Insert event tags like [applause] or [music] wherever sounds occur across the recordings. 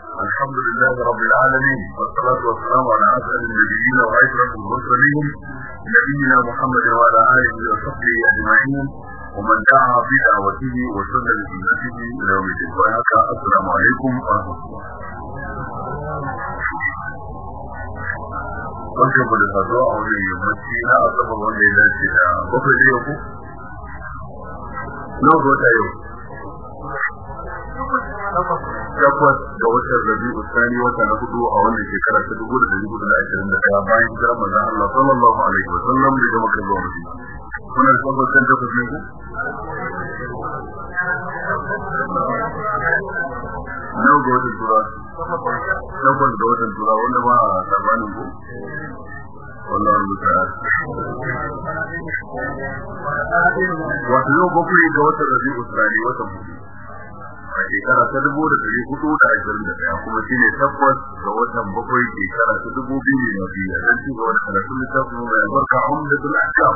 الحمد لله رب العالمين والصلاة والسلام على أسأل النبيين وعشرة المرسلين نبينا محمد وعلى آله وصحبه أجمعين ومن دعا بدعوته وسن بسنته إلى يوم الدين. السلام عليكم ورحمة الله. Barkan mu da saduwa a wani yammaci na asabar wanda ya bakwai da yau ga wata yau? Takwas ga watan rabi'u sani wata na huɗu a wannan shekara ta dubu da dari huɗu da ashirin da ɗaya bayan hijirar manzon Allah sallallahu alaihi wa sallam daga Makka zuwa Madina. Kuna da tabbas kan takwas ne ku? Nau ga watan tura. Takwas ga watan tura wanda ba a sabanin ku? Wato yau bakwai ga watan rabi'u sani watan huɗu. A shekara ta dubu da dari huɗu da ashirin da ɗaya kuma shine tabbas ga watan bakwai shekara ta dubu biyu da biyu. Dan ci gaba da karatun littafin mai albarka umdatul ahkam.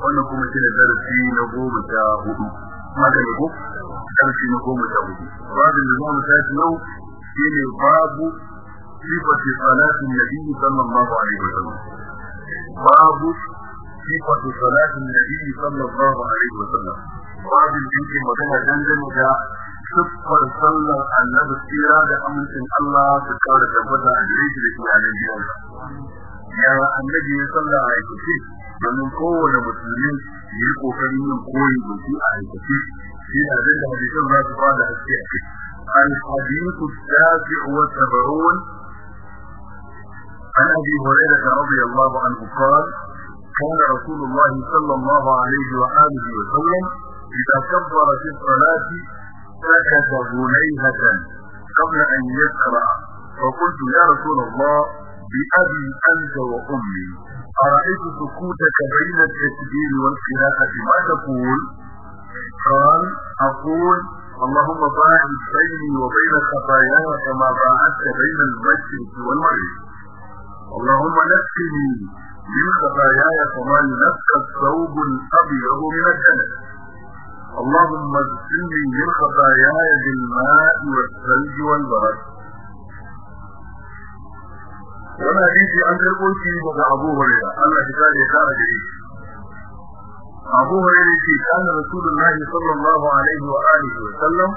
Wannan kuma shine darasi na goma sha huɗu. Haka ne ko? Darasi na goma sha huɗu. Babin da za mu tashi yau shine babu sifati salatin nabi sallallahu alaihi wasallam babu sifati salatin nabi sallallahu alaihi wasallam babin da yake magana dangane da a gare shi da iyalan gidansa. Ya annabi ya sallar a aikace domin kowane musulmi ya yi kokarin yin koyi da shi a aikace shi na abin da hadisan za su fada haske a kai. الحديث التاسع والسبعون عن ابي هريره رضي الله عنه قال كان رسول الله صلى الله عليه واله وسلم اذا كبر في الصلاه سكت هنيهة قبل أن يقرأ فقلت يا رسول الله بأبي أنت وأمي أرأيت سكوتك بين التكبير والقراءة ما تقول؟ قال أقول اللهم باعد بيني وبين خطاياي كما باعدت بين المشرق والمغرب. اللهم نقني من خطاياي كما ينقى الثوب الأبيض من الدنس. اللهم اغسلني من خطاياي بالماء والثلج والبرد وانا حديثي عن تربوتي daga Abu Hurairah Allah ya kare ya kare gare shi Abu Hurairah ce kana Rasulullahi sallallahu alaihi wa alihi wa sallam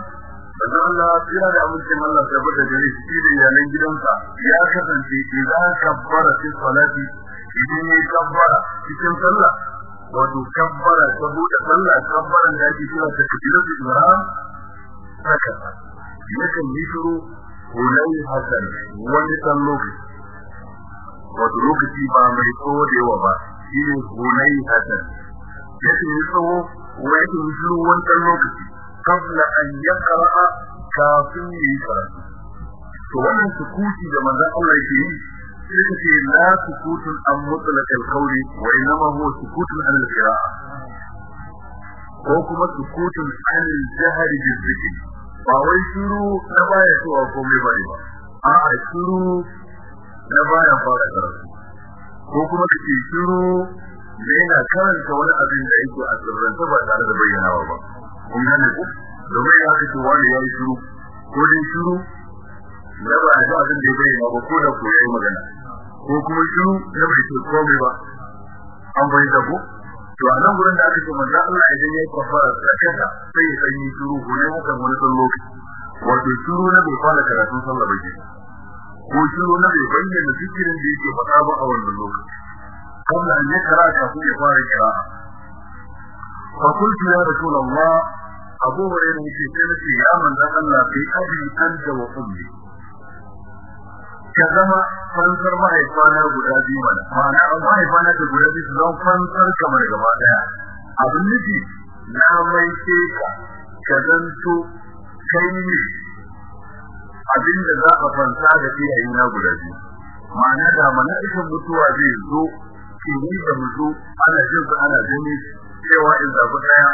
dan Allah tsira da amincin Allah tabbata gare shi da iyalan gidansa ya kasance idan kabbara fi salati idan ya kabbara cikin sallah wato kabbara ta buɗe sallah kabbaran da ake kira ta kabiratu ihram haka. Yakan yi shiru hulai hasan wani dan lokaci. Wato lokaci ba mai tsawo da yawa ba shi ne hulai hasan yakan yi tsawo wa yakan yi shiru wani dan lokaci kabla an yaqra'a kafin yi karatu. To wannan sukuti da manzon Allah yake yi sai la sukutun an mutlaq al-qawl wa inma huwa sukutun an al-qira'a ko kuma sukutun an al-jahr bi ba wai shiru na baya cewa komai ba ne ba. A a shiru na baya fara karatu. Ko kuma kace shiru da yana karanta wani abin da a sirrance ba na ba da abin da ya bayyana ba ko da ko yayi magana. Ko kuma shiru na bai ce komai ba. An da ku to a nan gurin da aka ce manzo Allah idan yayi kafara zakata sai ya yi shiru ko ne haka wani san wato shiru na bai fara karatun sallah ba ke. Ko shiru na bai bayyana zikirin da yake faɗa ba a wannan lokaci. Kabla an ya kara kafin ya fara kira. Fa kuntu ya rasulullah abu hurairah ya ce sai ya manzo Allah bi abi anta wa ummi. Ka zama fansar mahaifana guda biyu mana. Ma'ana mahaifana da guda biyu su zama fansar kamar gaba ɗaya. Abin nufi na mai ce ka ka zanto kai ne abin da za a fansa da iyaye na guda biyu. Ma'ana da mala'ikan mutuwa zai zo ke ni da mutu ana jin su ana gani cewa in zabi ɗaya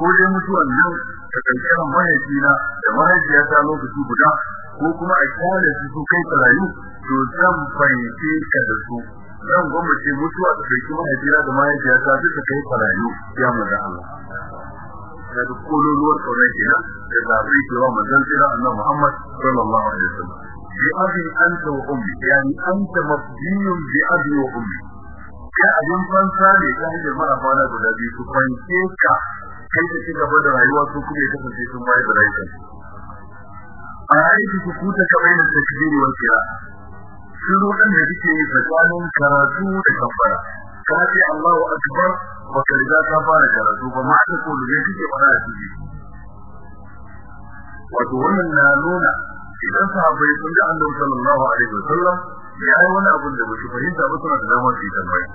ko dai mutuwan nan ta kankanin mahaifina da mahaifiyata lokaci guda ko kuma a ƙyale su kai rayu to zan fahimce ka da su. Zan gwamnati mutuwa da kai mahaifina da mahaifiyata duka kai rayu ya maza Allah. Da duk kololuwar ƙaunar kenan da zaɓi cewa manzon tsira annabi Muhammad sallallahu alaihi wasallam. Bi abi anta wa ummi yani anta mabdiyun bi abi wa ummi. Ya abin fansa ne ta hanyar mara fara guda biyu su fanke ka. Kai ta ci gaba da rayuwa su kuma ya kasance sun bayar da rayuwa. A aiki su kuta ka bayyana takbiri wal kira shiru dan da kike yi tsakanin karatu da kafara ka ce Allahu akbar ba ka riga ka fara karatu ba ma ta ko da kike fara a wato wannan na nuna idan sahabbai sun ga Annabi sallallahu alaihi wasallam ya yi wani abin da ba su fahimta ba suna da dama su yi tambaya.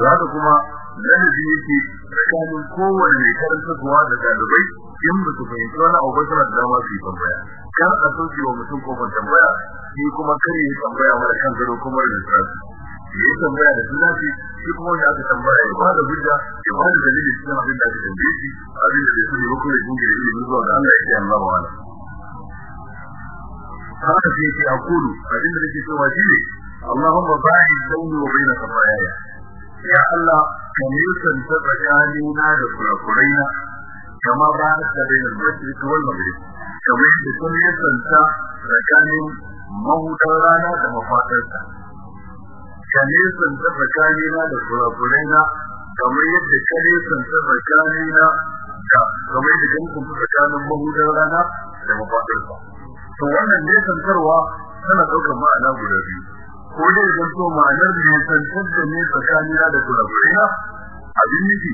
Haka kuma lalabi yake tsakanin kowane mai karanta kuwa da ɗalibai in ba su fahimci wani abu suna da dama su yi tambaya. Kar a sauke wa mutum ƙofar tambaya shi kuma kar yi tambaya mara kan gado kuma da lissafi. Ya yi tambaya da lissafi shi kuma wanda aka tambaya ya ba da hujja ya ba da dalilin cikin abin da aka tambaye shi abin da bai sani ba kuma ya jingire ilimin zuwa ga Allah ya ce Allah wa ala haka sai yake a kudu abin da nake cewa shi ne Allahumma ba'i baini wa baina khataayaa ya Allah ka nisan ta tsakanina da kurakuraina kama ba da mashriq wal maghrib kamar yadda kun nisan ta tsakanin mahudar rana da mafadarta ka nisan ta tsakanina da kurakuraina kamar yadda ka nisan ta tsakanina da kamar yadda kan kun tsakanin mahudar rana da mafadarta to wannan nisantarwa tana ɗaukar ma'ana guda biyu ko dai zan so ma'anar da ya tantar da ne tsakanina da kurakurina abin nufi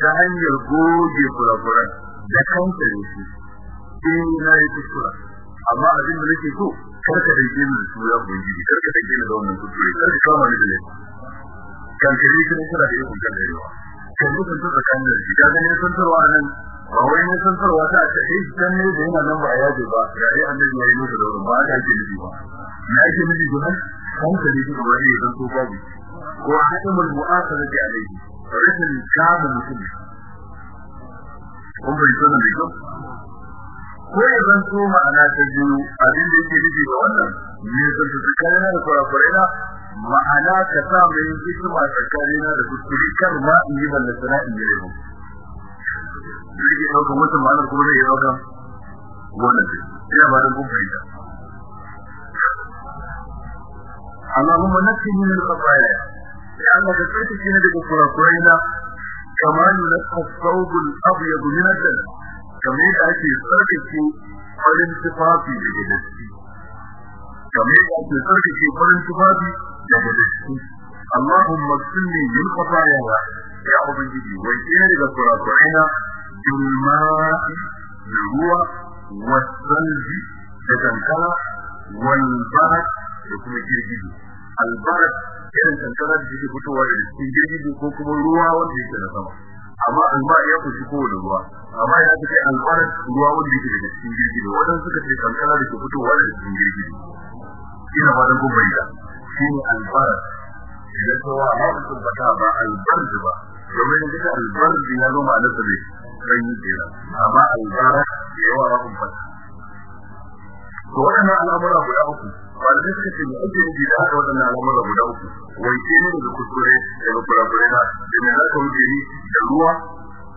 ta hanyar goge kurakuran da kanka ne su. In na yi kuskura. Amma abin da nake so kar ka dake da su ya ubangiji kar ka dake ni da wannan kuskure kar ka kama ni da laifi. Kan ka yi kuma da ikon kan da yawa kan ta tsakanin da shi. Ka ga ne santarwa nan ba wai ne santarwa ta ce eh dan ne da yana nan ba a ya je ba ya dai annabi ya yi musu da ba ake nufi ba. Me ake nufi kuma hankali shi gaba ne zan so babu. Ko hakimul mu'akhadati alayhi. rashin kama mutum kun bai sanar da kyau ko ya zan so ma'ana ta biyu abin da yake nufi da wannan ne zan ta tsakanin da kurakurai na ma'ana ka sa mai hikima tsakanin da kuskure kar ma in yi balle sana in yi rehu zai iya ɗaukar mutum ma'anar kuma zai iya ɗaukar wannan ina ba da kun fahimta اللهم نقني من الخطايا لأن ذكرت في نبي كفرين كما ينقى الثوب الأبيض من الدم كما يأتي سرقة فلن تفافي لجدتي كما يأتي سرقة فلن تفافي لجدتي اللهم اغسلني من خطايا يا أبنجي ويكين لك كفرين بالماء بالروى والثلج لتنكلا والبرك da kuma girgiji albarak irin kankara da take fitowa da cikin girgiji ko kuma ruwa wanda yake da sama. Amma alba ya kushi kowane ruwa. Amma ya ce albarak ruwa wanda yake daga cikin girgiji wadan suka ce kankara da ke fitowa da cikin girgiji ina ba da gobe da shine albarak idan kowa ba su tabbata ba albarj ba. Domin da albarj ya zo ma'anar sa ne sai yi kenan. Amma albarak yawa rabun fata to waɗannan al'amura guda uku wanda suka ce mai ake nufi da haka waɗannan al'amura guda uku wanke ne daga kuskure daga kurakurai na da mai haka wuce da ruwa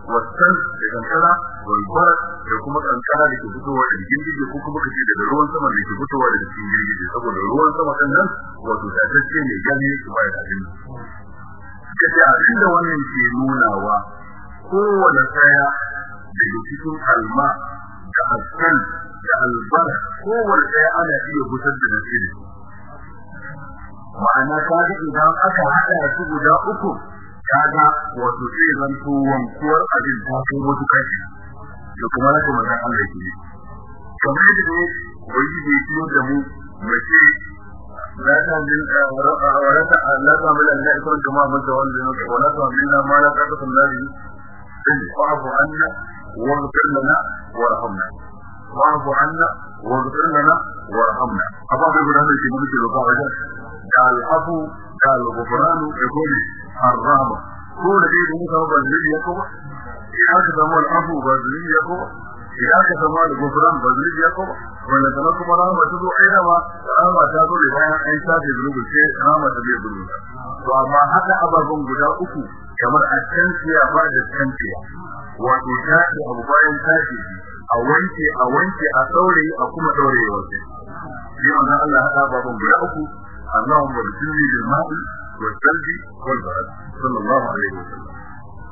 wasan da kankara walbar da kuma kankara da ke fitowa da girgije ko kuma kace daga ruwan sama da ke fitowa daga cikin girgije. Saboda ruwan sama kan nan wato tatacce ne gani yake bayar da abin kace abin da wannan ke nunawa kowane tsaya daga cikin alma da haskan da albar kowane ɗaya ana iya fitar da nasiri ma'ana kaga idan aka haɗa su guda uku kaga wato sai zan to wankuwar abin ta kai wasu kashi da kuma na kuma dan Allah ke kamar yadda ne wani da yake da mu mace la ta min wala ta la ta min Allah ikon jama'a mata wanda ne wala ta min ma la ta ta nabi واعف عنا واغفر لنا وارحمنا أبعد القرآن في ملك هذا قال العفو قال الغفران يقول الرحمة كل شيء موسى بذل يقوى إذا كتم العفو بذل يقوى إذا كتم الغفران بذل يقوى ولا تنكم رحمة تدعو أينما رحمة تدعو لبعض أيسا في ذنوب الشيء رحمة تبيع ذنوبها وما حتى أبعدهم قداء أكو kamar a canfiya ba da canfiya wato tashi a wanke a wanke a daure a kuma daure wasu shi manzo Allah hada babun guda uku Allahumma bisilli bil ma'i wal thalji wal barad sallallahu alaihi wasallam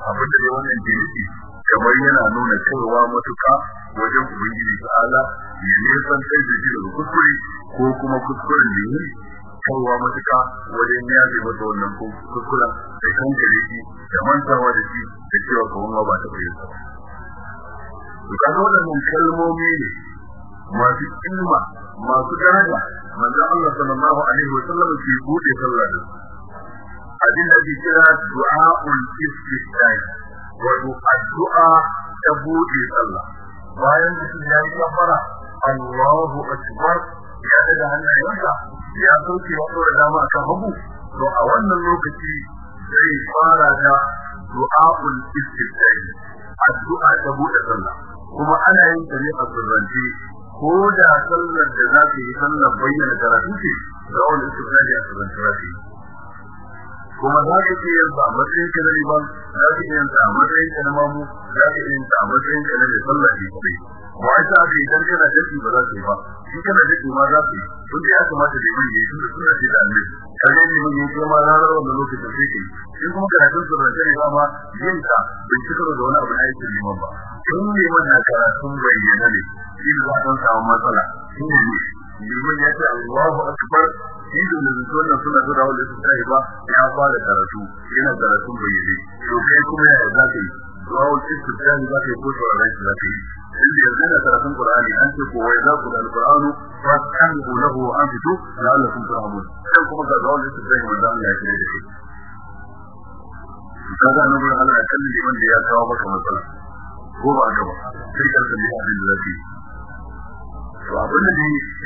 abin da wannan ke nufi kamar yana nuna cewa matuka wajen ubangiji ta'ala ya nisan kai da shi daga kuskure ko kuma kuskuren da yi kaiwa matuka wajen ya je masa wannan kuskuren da kankare shi da mantawa da shi da cewa kawai ba ta bayyana ba. Kaga waɗannan kalmomi ne masu kima masu daraja manzo Allah sallallahu alaihi wa sallam ke buɗe sallah da abin da ke kira du'aul istiftah wato addu'a ta buɗe sallah. Bayan mutum ya yi kafara Allahu akbar ya daga hannayensa ya sauke wato da dama kan hagu to a wannan lokaci zai fara da du'aul istiftah addu'a ta buɗe sallah. Kuma ana yin ta ne a sirrance. Ko da sallar da za ka yi sallar bayyana karatu ce da wani istifadi a sirrance za yi. Kuma za ka iya yin a matsayin ka na liman za ka iya yin a matsayin ka na mamu za ka iya yin a matsayin ka na mai sallar ne ba a sa ka idan kana dafi ba za ka yi ba. Shi kana dafi ma za ka yi. Tun da ya kamata da yi tun da suna ce da annabi. Ka ga liman ya ce ma ranar wannan lokacin ka yi. Shi kuma karatun sirrance ne ba ma yin ka bai cika da wani abu na aikin liman ba. In liman na karatun bayyana ne. Shi za a samu matsala. Shi ne liman ya Allahu akbar. Shi da zuwa nan suna wanda su sai ba ya fara karatu. Yana karatun bayyane. To kai kuma ya za ka yi? Wanda su sai ba kai ko sauraron shi za ka yi. In da yanzu na karatun Qur'ani an ce ko wai za ku da Al-Qur'anu sai kuma ga wanda su sai wanda Allah ya kire da shi. Allah ya da kawo maka matsala. Ko ba ka ba? Ka da to abin da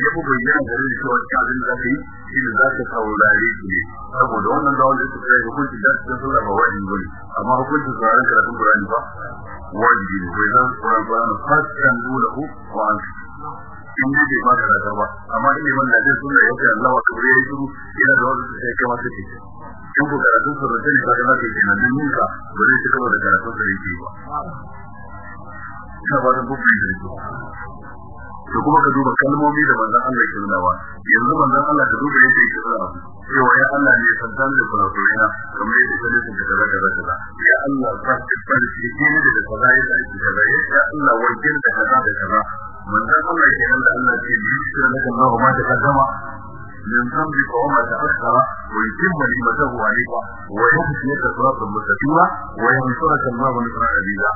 ya fi bayyana gare ni cewa cikin abin da zaka yi shi ne za ka saurare shi ne. Saboda wannan zawon da suka yi hukunci da cikin sallah ba wajibi ba ne amma hukuncin sauraron karatun Qur'ani ba wajibi ne. Bai zan Qur'an Qur'an fasikan dulahu wa an in dai bai ba karata ba. Amma in ne wannan da sunna yake Allah wa kabre yayi shiru yana da wanda sai kai masa ce in ku karatun sauraron ne ba da nake kenan din ninka ba zai cika da karatun da yake ba. Ina ba da da yake da kuma ka duba kalmomi da manzon Allah ke nunawa yanzu manzon Allah ka duba yake ke tsara cewa ya Allah ne santan da kurakurina kamar yadda kake sun da kaza kaza kaza ya Allah ka tsare shi ke ne da kaza ya da kaza ya Allah wajen da kaza da kaza manzon Allah ke nan da Allah ce bi shi da Allah ma ta kaddama من ذنبك وما تأخر ويتم نعمته عليك ويهديك صراطا مستقيما وينصرك الله نصرا عزيزا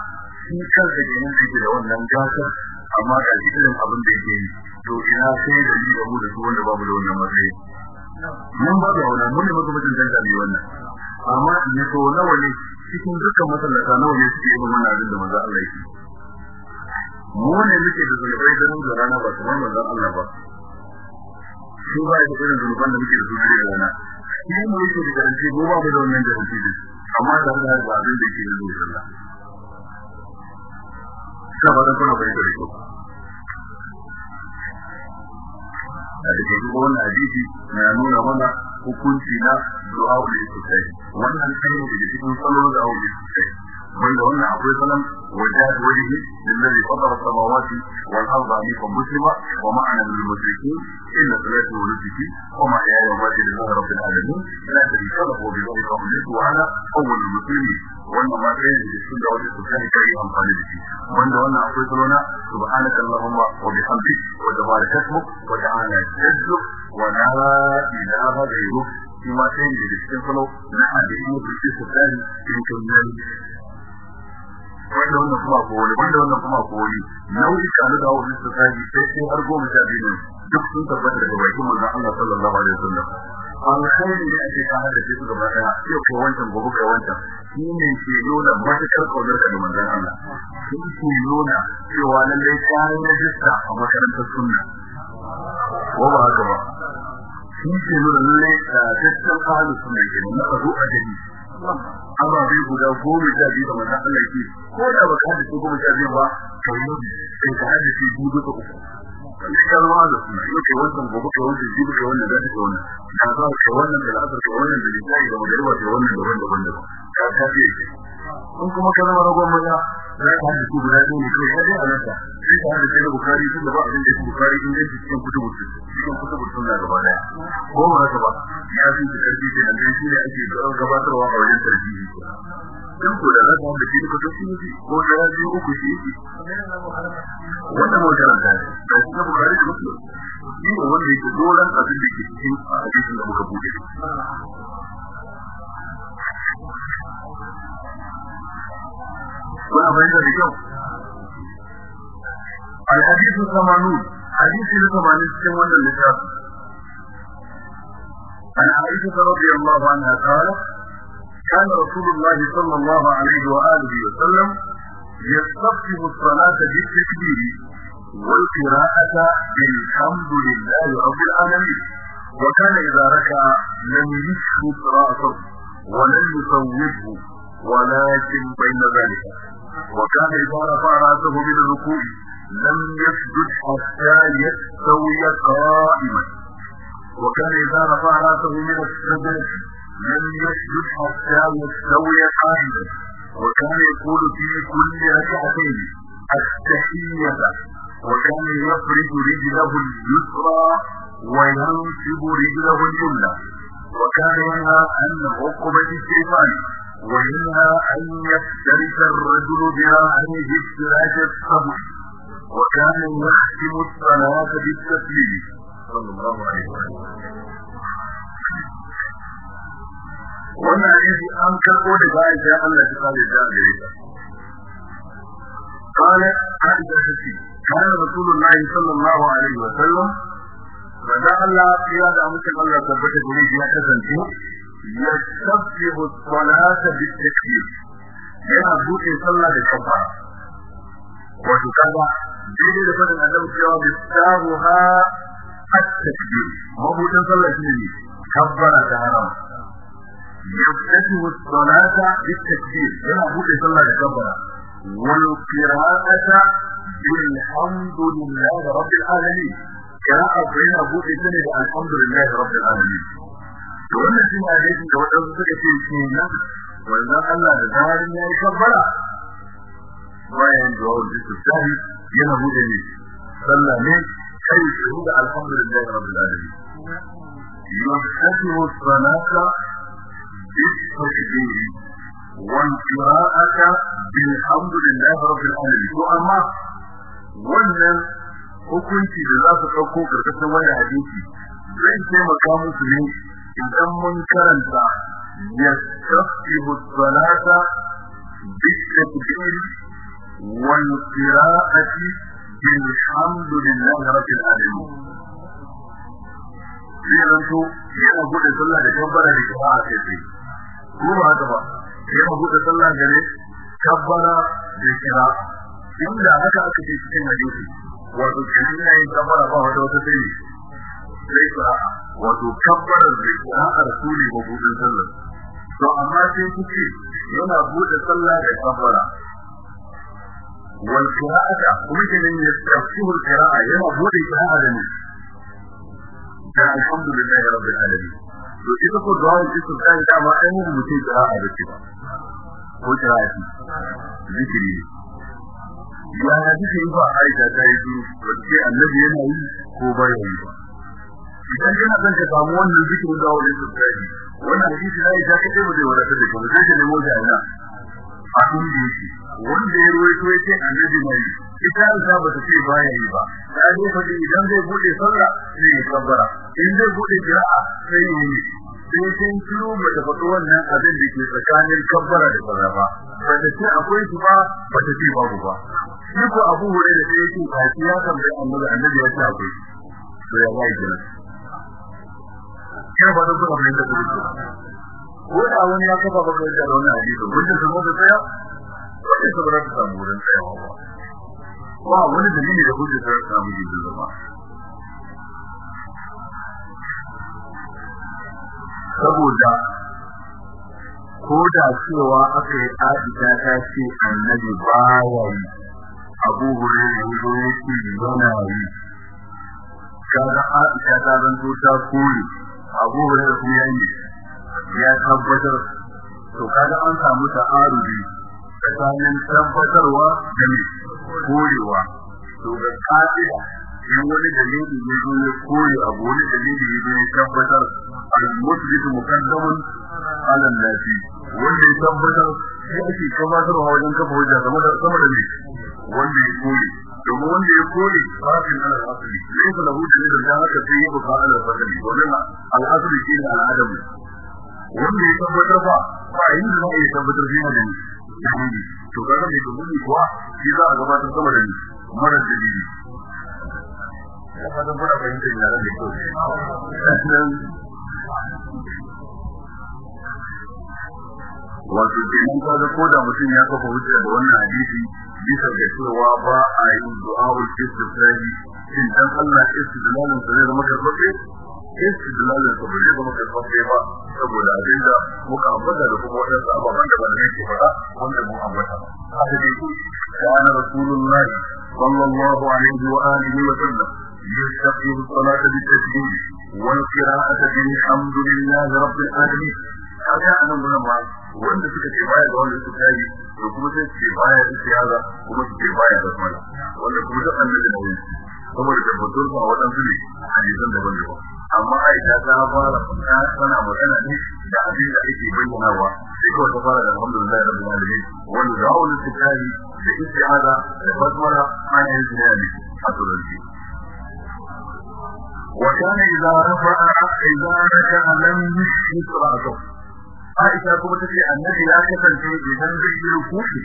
shi kansa kenan yake da wannan gasar amma ga irin abin da yake yi to ina sai da ni da mu da su wanda babu da wannan matsayi. Mun ba da wannan mun ne muka mutun dan da wannan. Amma ne to nawa ne cikin dukkan masallata nawa ne suke yin wannan abin da manzo Allah yake. Mu ne muke da zulubai da mun da rana ba kamar manzo Allah ba. Su ba da irin zuluban da muke da su da rana. Shi mu yake da garanti mu ba mu da wannan garanti amma da Allah ba abin da yake da zuwa ina ba dan kuna bai da riko da ke kuma wannan hadisi na nuna mana hukunci na du'a ul istisai wannan ne da cikin salo da ul istisai بينهن عقيقا وجهات وجهه للذي فطر السماوات والأرض عنيفا مسلما ومعنى للمشركين الا ثلاث ولدتي وما هي يومات لله رب العالمين. الذي خلق وبذلك امرته على أول المسلمين. وانما كان يسجد وجهه الثاني كريما خالدك. بينهن عقيقا سبحانك اللهم وبحمدك. وتبارك اسمك. وتعالى جدك. ولا إله غيرك. وما كان يسجد وجهه الثاني يمكن خالدك. Wanda wannan kuma ko wani wanda wannan kuma ko wani. Nau'i ka da wani tsari sai sai har goma sha biyu duk sun tabbata daga bakin manzon Allah sallallahu alaihi wasallam. Kai ne ake kana da su gaba ɗaya. Sai ko wancan gobe kai wancan. Shi ke nuna matakar ƙaunar da manzon Allah. Shi ke nuna cewa lalle kayan rajista a makarantar sunna. Ko ba haka ba? Shi ke nuna lalle da dukkan ahlus sunna ke nuna a zo a amma bai guda goma sha biyu da manzon Allah ke ko da baka hada su goma sha biyu ba to yi sai ka hada su duka uku. Kalma da su yau ke wannan gobe ke wannan jibi ke wannan da ke wannan da za ka wannan da asar ke wannan da lisai da magariba ke wannan da wannan da wannan ka ta fi in kuma ka zama ragon maza za ka hada su guda ɗaya ne kawai ya dai halatta sai ka hada sai bukari tun da ba abin da yake bukari in yake cikin kutubu cikin kutubu sunna gaba ɗaya ko ba haka ba ya fi su ƙarfi ke nan shi ne ake gabatarwa a wajen tarbiyyar dan ko da zaka da shi duka sun yi ko da ya biyu uku shi yake wannan magana da da shi bukari da muslim shi ne wanda yake doran abin da ke cikin hadisin da muka bude kuna bayyana da kyau الحديث الثمانون حديث الثمانين سنة ولا اللتاف عن عائشة رضي الله عنها قالت كان رسول الله صلى الله عليه وآله وسلم يستفتح الصلاة بالتكبير والقراءة بالحمد لله رب العالمين. وكان إذا ركع لم يشفط رأسه ولم يصوبه ولكن بين ذلك. وكان إذا رفع رأسه من الركوع لم يسجد حتى يستوي قائما. وكان إذا رفع رأسه من السجد لم يسجد حتى يستوي قائما وكان يقول في كل ركعتين التحية وكان يفرد رجله اليسرى وينصب رجله اليمنى. وكان ينهى عن عقبة الشيطان وينهى أن يفترس الرجل ذراعيه افتراش الصبر. وكان يختم الصلاة بالتسليم. صلى الله عليه وسلم. wannan hadisi an karɓo da bayan sai Allah ya kare da gare ta قالت عائشة تسي كان رسول الله صلى الله عليه وسلم فدا الله يا da mutum Allah tabbata gure shi ya kasance yastafihu as-salata bit-takbir yana buɗe sallah da kabbara wato kaga daidai da fadin annabi cewa bisaruha at-takbir mabudin sallah shine ne kabbara ta haram يفتتح الصلاة بالتكبير. كما أقول صلى كبرة والقراءة بالحمد لله رب العالمين. كما بين أبو إسلام الحمد لله رب العالمين. وأنا في ماليك وأنا في الكينة. وإذا الله دار يا كبرة bayan jawar الثاني tsari yana bude ne sallah ne kai الحمد لله رب العالمين. yusabbihu الصلاة بالتكبير والقراءة بالحمد لله رب العالمين وأما wannan hukunci da za su ɗauko karkashin wani hadisi zai taimaka musu ne idan mun karanta ya tafihu salata بالتكبير والقراءة بالحمد لله رب العالمين sai zanto yana buɗe sallah da kabbara da kira'a sai sai ko ba haka ba yana buɗe sallah gare kabbara da kira'a inda haka aka ce cikin hadisi wato kenan yana yin kabbara ba wata wata sai sai kira'a wato kabbara da kira'a rasuli ba sallah to amma sai kuce yana buɗe sallah da kabbara. Wal qira'ata kuma kenan ya tafsiru qira'a yana buɗe qira'a da ne to ita ko du'a istisqa'i da ma ai mun mutai da a da ba. Ko kira'ati zikiri ya ya zikiri ba aisha ta yi wace annabi yana yi ko ba yi idan kana son ka samu wannan zikirin da wani istisqa'i wannan hadisi ya ta kace ba zai da ne mu da ina. A kun da yake wanda ya ruwaito ya ce annabi mai ita Aisha ba ta ce baya yi ba. Ta fa idan zai buɗe sallah sai ya kabbara. In zai buɗe qira'a sai ya yi. Sai sun kiro ba ta wannan abin da ke tsakanin kabbara da sallah ba. Ba ta ce akwai su ba ba ce babu ba. Shi ko Abu Hurairah sai yake ba shi ya tambaye annabi annabi ya ce akwai. To ya wai kenan? Kina ba da kuma mai da kuma ko wani ya kafa baka da wannan hadisi wanda zama da tsaya? Wanda sabara ta samu wurin tsayawa ba. Ba wani dalili da hujja ta samu gidan zama saboda ko da cewa aka yi Aisha ta ce annabi baya yi Abu Hurairah ya zo yake yana yi. Kaga Aisha ta zanto ta kore Abu Hurairah kuma yayi ya tabbatar. To kaga an samu ta'arudi tsakanin tabbatarwa da mai korewa. To ga ka'ida in wani dalili ya zo ya kore abu wani dalili ya zo ya tabbatar al-musbitu muqaddamun ala nafi wanda ya tabbatar shi ake gabatarwa wajen kafa hujja sama da sama da mai wanda ya kore. Domin wanda ya kore farafin ala asali sai ka lahu da haka sai ya buka ala fasali wannan al-asali shi ne al-adam. Wanda ya tabbatar ba ba yin da ya tabbatar shi ne dalili to kaga mai dalili kuwa shi za a gabatar sama da mara dalili. Ya fata kuna fahimtar yaran da kyau. Wato kenan kaga ko da mutum ya kafa hujja da wannan hadisi bisa ga cewa ba a yin du'a'ul istifrahi shin dan Allah istidlalin sa zai zama karfafe istidlalin sa bai zama karfafe ba saboda abinda muka ambata da kuma wadansu ababen da ba da yake faɗa wanda mun ambata haka dai kana rasulullahi sallallahu alaihi wa alihi wa sallam يستقيم الصلاة بالتسبيح والقراءة بالحمد لله رب العالمين kaga anan gurin ma wanda suka ce baya da wanda suka yi to kuma sai ce baya da siyasa kuma su ce baya da mana wanda kuma duk annabi da nauyi saboda tabbatar ba waɗansu ne hadisan daban daban amma aisha ta fara ta tana magana ne da abin da ake bayyanawa sai kawai ta fara da alhamdulillah rabbil alamin wal da'ul istiqali da isti'aza da basmala an yi ziyari a turanci وكان إذا رفع إذا ركع لم يشرك رأسه عائشة كما تقول النبي لا تفنتي إذا ذكر الكوفي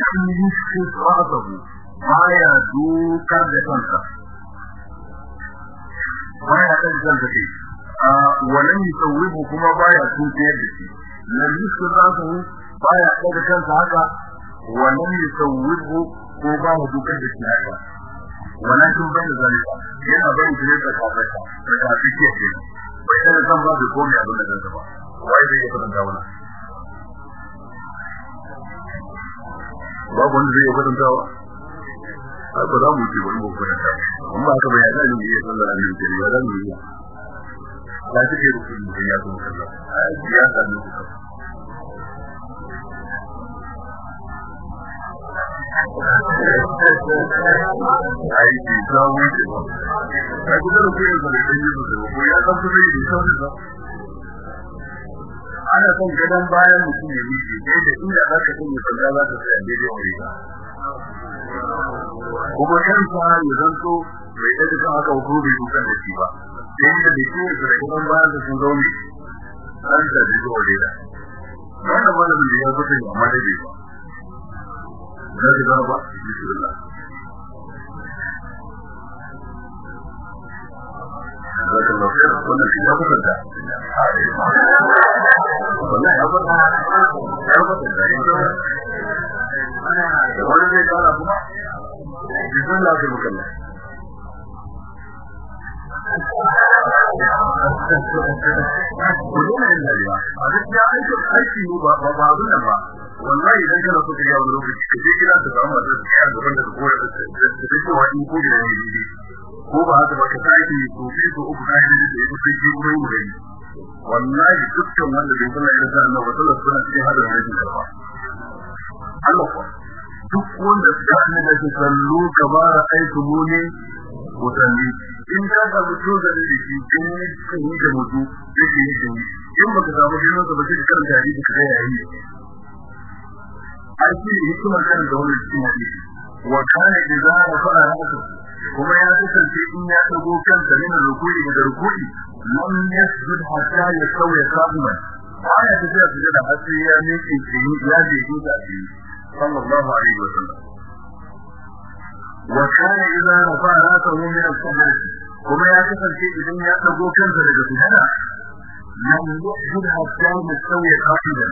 لم يشرك رأسه ما يدوك بسنسه baya kan kansa ce a walan yusawwibu kuma baya tunkiyar da shi. Lam yushrik ra'sahu baya daga kansa haka. Walan yusawwibu ko baya dukar da shi haka. Walakin zalika yana da da bai kan ba da komai abin da ba. Wai zai yi kwatanta wani babu wanda zai yi har ba za mu ce wani ba kwatanta in ba haka ba ya zai yi annabi ke ya zai yi ya ci ke rukun da ya kusa da da ya yi da san kuma yi da ba ana son gadon bayan mutum ya miƙe sai da inda za ka sanya sanda za ka tsaya daidai wuri ba kuma kansa ya zanto bai ɗaga kan haka ko bai dukan da shi ba. Sai da da shi da gadon bayan da sun zaune an da daidai wuri da. Wannan malamin da ya fito ya amma da bai ba. Za ka ba bismillah. لكن لو خير في جابك ده والله يابا يابا وأنا زي قال ابو بسم الله الرحمن الرحيم ولما ان اليوم عرفت يا عايش عايشي وبعضنا ما والله اذا كان صوت اليوم لو في كده كده تتعمل تتعمل تقول تقول تقول تقول ka da da ko da da da ko da ne ko ba haka ba ka sake ko biyu ko uku kai da da ko sai ko mu gani wallahi dukkan wanda bai kula da sa Allah wata suna cikin hadarin rashin karɓa Allah ko duk wanda ya ne da ke sallu kabara aiku mune mutane in ka ga mutu da shi kin ne kan yi da mutu yake yi da in baka samu jinin sa ba sai kan tare da kai yayi ai shi hikimar kan da wannan cikin hadisi. Wa kana idza rafa'a ra'sahu kuma ya kasance in ya dago kansa min rukuni da rukuni lam yasjud hatta yasawi qa'iman baya da zai sujada har sai ya miƙe shi ya je da shi sallallahu alaihi wa sallam. Wa kana idza rafa'a ra'sahu min as-sunnah kuma ya kasance idan ya dago kansa daga sujada lam yasjud hatta yasawi qa'iman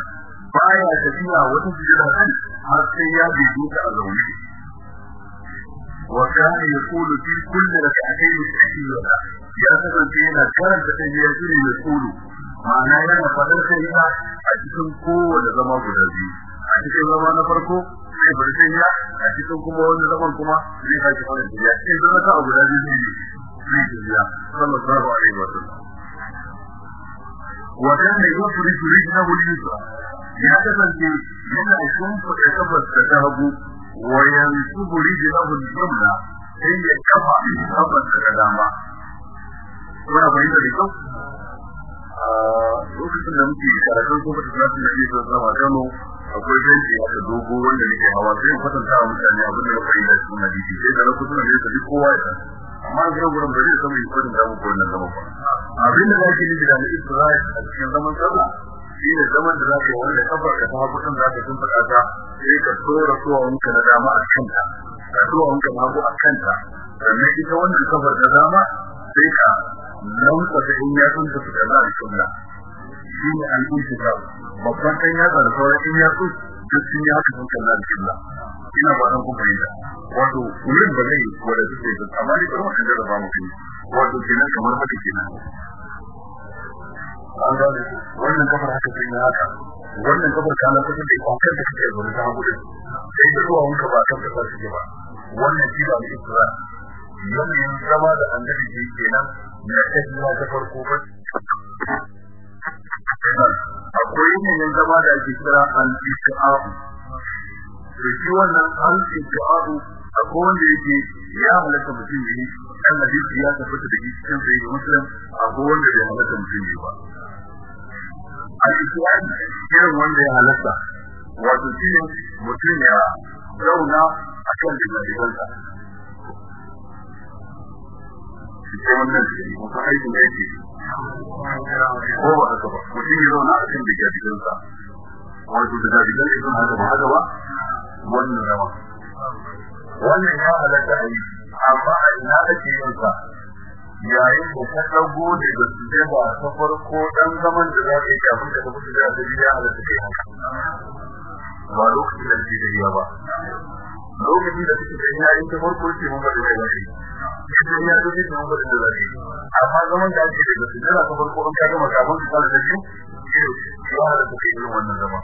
baya tafiya wata sujada har sai ya je a zaune. وكان يقول في كل ركعتين تحية يا سبب فينا كان تحية يقول معناه yana fadar kariya a cikin kowane zama guda biyu a cikin zama na farko sai barkin ya a cikin kuma wani zaman kuma zai sake fara kariya cikin zama ka guda biyu ne zai kariya sallallahu alaihi wa sallam wa kana yufridu rijlahu al-yusra ya kasance yana shimfiɗa kafar ta hagu wa yansubu rijlahu al-yumna sai ya kafa kafar ta dama kuna fahimta da lokacin da muke karatun kuma da nasu da zama Kano akwai benci haka dogo wanda nake hawa sai in kwatanta wa mutane abin da na fahimta cikin hadisi sai da na kusa da nesa duk kowa ya amma a cikin gurin bari sama in kwatanta muku wannan zama ba abin da zaki nufi da al-isra'i a cikin zaman sallah shi ne zaman da zaka wanda kafar ka ta hagu din zaka tuntuka ta sai ka tsora suwawanka na dama a kanta. Ka suwawanka na hagu a kanta. Sannan ita wannan kafar da dama sai ka lankwasa in ya tunta su kaza a sunna shi ne al-intika babban kan yatsa da sauran in ya tsu duk sun yi haka sun kalla da kibla ina ba dan kuma fahimta. Wato wurin ba zai wanda suke da amma ni kuma kan da mu kai wato kenan kamar haka kenan. An gane wannan kafar haka sai ya haka. Wannan kafar kana kusa da kwankar da kake zaune ta hagu din. Sai da ruwa wanka ba kan kasa suke ba. Wannan shi ba isra. Yanayin zama da annabi ke kenan na tafiya ta farko ba. Akwai yanayin zama da ake kira al-isti'abu. To shi wannan al-isti'abu akwai wanda yake ya halatta mutum ne hadisi ya tabbata da cikin sai muslim akwai wanda bai halatta mutum ne ba. Al-isti'abu irin wanda ya halatta. Wato shi ne zauna a kan ba haka ba mutum ya zauna a kan zama. Wannan ya halatta a yi amma a ina ake yin sa? Yayin da ka dago daga sujada ta farko dan zaman da za ka yi kafin ka tafi sujada ta biyu ya halatta kai haka. Ba lokacin da kake da ba. Lokacin da kake da yayin ta farko ce mun ga da zai idan ya zo cikin mun ga da zai amma zaman da ake daga sujada ta farko an ka gama kafin ka fara da shi ya halatta kai yin wannan zama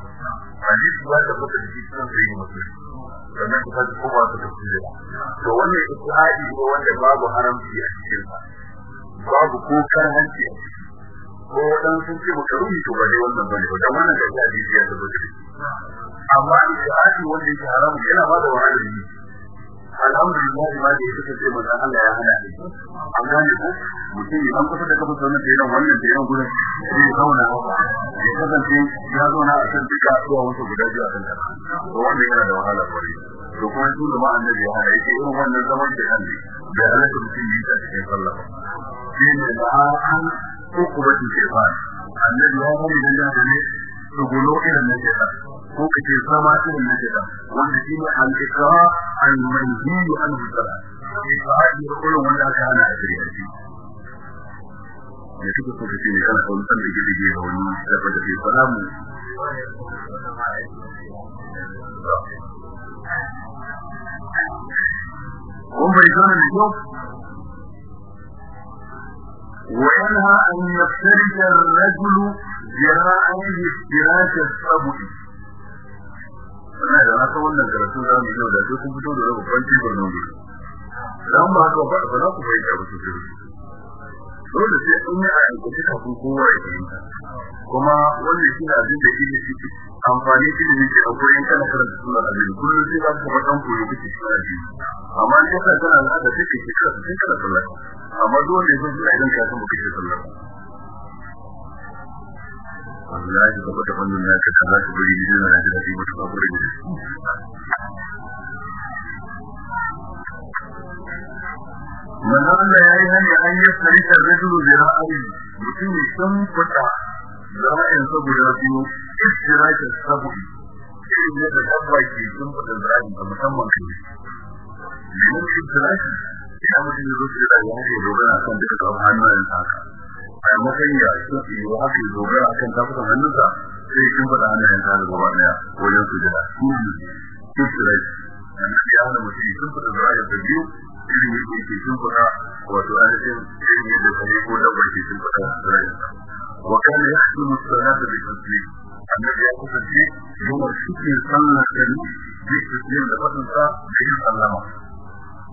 hadisi ya da shi cikin mutum sannan ka ko ba ta tafsiri to wannan ijtihadi ko wanda babu haramci a cikin sa babu ko karhanci ciki. Ko dan sun ce maka ruhi to ba dai wannan ba ne ba dan wannan da hadisi ya tabbata da amma ijtihadi wanda yake haramu yana ba da wahala ne. Alhamdulillah ma da yake ce manzo Allah ya hana ni an gane ko? Mutum idan kusa da kafa sunan da yana wannan da yana gurin sai ya zauna. Ya kasance ya zauna a kan duka zuwa wasu guda biyu a kan ta to wannan yana da wahala ƙwarai. To kuma shi da annabi ya hana. Yake irin wannan zaman da kan da halatta mutum yi a cikin sallah. Shi ne da an shi ke fa annabi ya hana idan da ne to golo irin nan ke ko kace sama irin nan ke wanda shi ne al-iqra al-manhi an-sala iqra'i kullum wanda aka hana a cikin shi. Da suka so kace ne kana kawai da gidi da wani ba da salamu. kun bai zama da kyau وينهى أن يفترش الرجل ذراعيه افتراش السبع wannan da haka wannan karatu za mu yi da sai kun fito da babban tibar nan gudu dan ba haka ba ba za ku fahimta ba sosai dole sai an yi a aikace kafin kowa ya fahimta. Kuma wannan shi ne abin da yake ciki amfani shi ne ke akwai yan kana karanta sunan abin kullum sai ka kuma dan koyo kake shi abin amma in ka kana al'ada take ke kada sai kana sallah. Amma dole sai ka idan ka san kake sallah wallahi ba ta wannan ya ka kaza ka bari ne na da daɗi mutu ba bari ne man Allah yayi hani an yi sarika rajulu bi ra'ayi mutum sun fita ra'ayin saboda biyu istiraka sabu irin ne da dabba ke sun fita ra'ayi da musamman kai. Ne istiraka ya mutum ya zo da ya hake dogara kan duka hannayen haka. A yamakon ya yi wa haka dogara kan tafukan hannunsa sai sun faɗa hannayen sa gaba ɗaya wajen su jira kissirai ya mutum sun zura'ayar da biyu irin yadda yake sun faɗa wato ainihin irin yadda kare ko dabbar ke sun faɗa zura'ayar sa wa kana ya haɗu musulunta da annabi ya kasance yana cikin sallar da ni bi tasiri da faɗinsa da yin sallama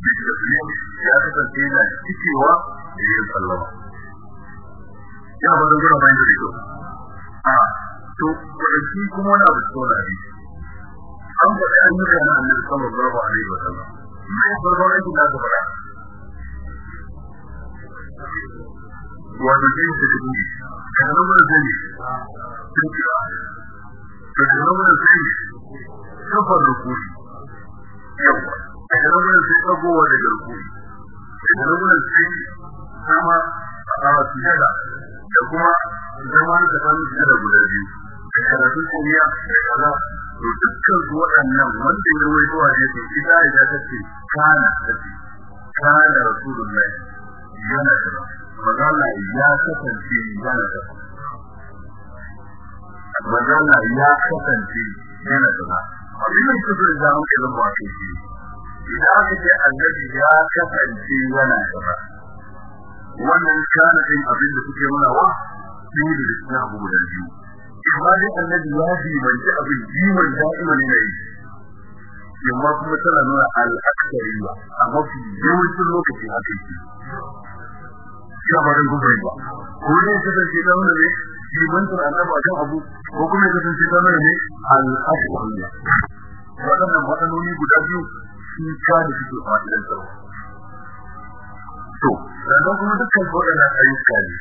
bi tasiri ya kasance yana cikewa da yin sallama ina ba zan gina bayan da a to kwanaki kuma wani abu so na biyu an faɗi an yi kana annabi sallallahu alaihi wa sallam. Mai farkon aikin da aka faɗa wato jin da dubu zai tukiya daga nan wani zai kafar rukuni yawa daga nan wani zai tsagowa daga rukuni daga nan wani zai sama a sujada da kuma zama da tsakanin sujada guda biyu da karatun kuriya da kaza to dukkan su waɗannan wanda ya wai zuwa ne to ita ya ta ce kana ta ce kana rasulullahi. Yana da magana ya kasance yana da magana ya kasance yana da abin da kuka da mu ke zama ke shi idan aka ce annabi ya kasance yana da wannan kana din abin da kuke nuna wa shi da cikin abu biyu. Amma annabi ya bi manci abin jiwon da'ima ne yayi yamma kuma tana nuna al-aksariya a mafi yawancin lokaci haka yake. Ya ba gobe ba ko ne ta ce da wannan ne jibantar annabi a kan abu ko kuma ya kasance da wannan ne al-aksariya waɗannan waɗannoni guda biyu sun ka da suke fa'idan sarwa to sannan kuma dukkan waɗannan ayyuka ne.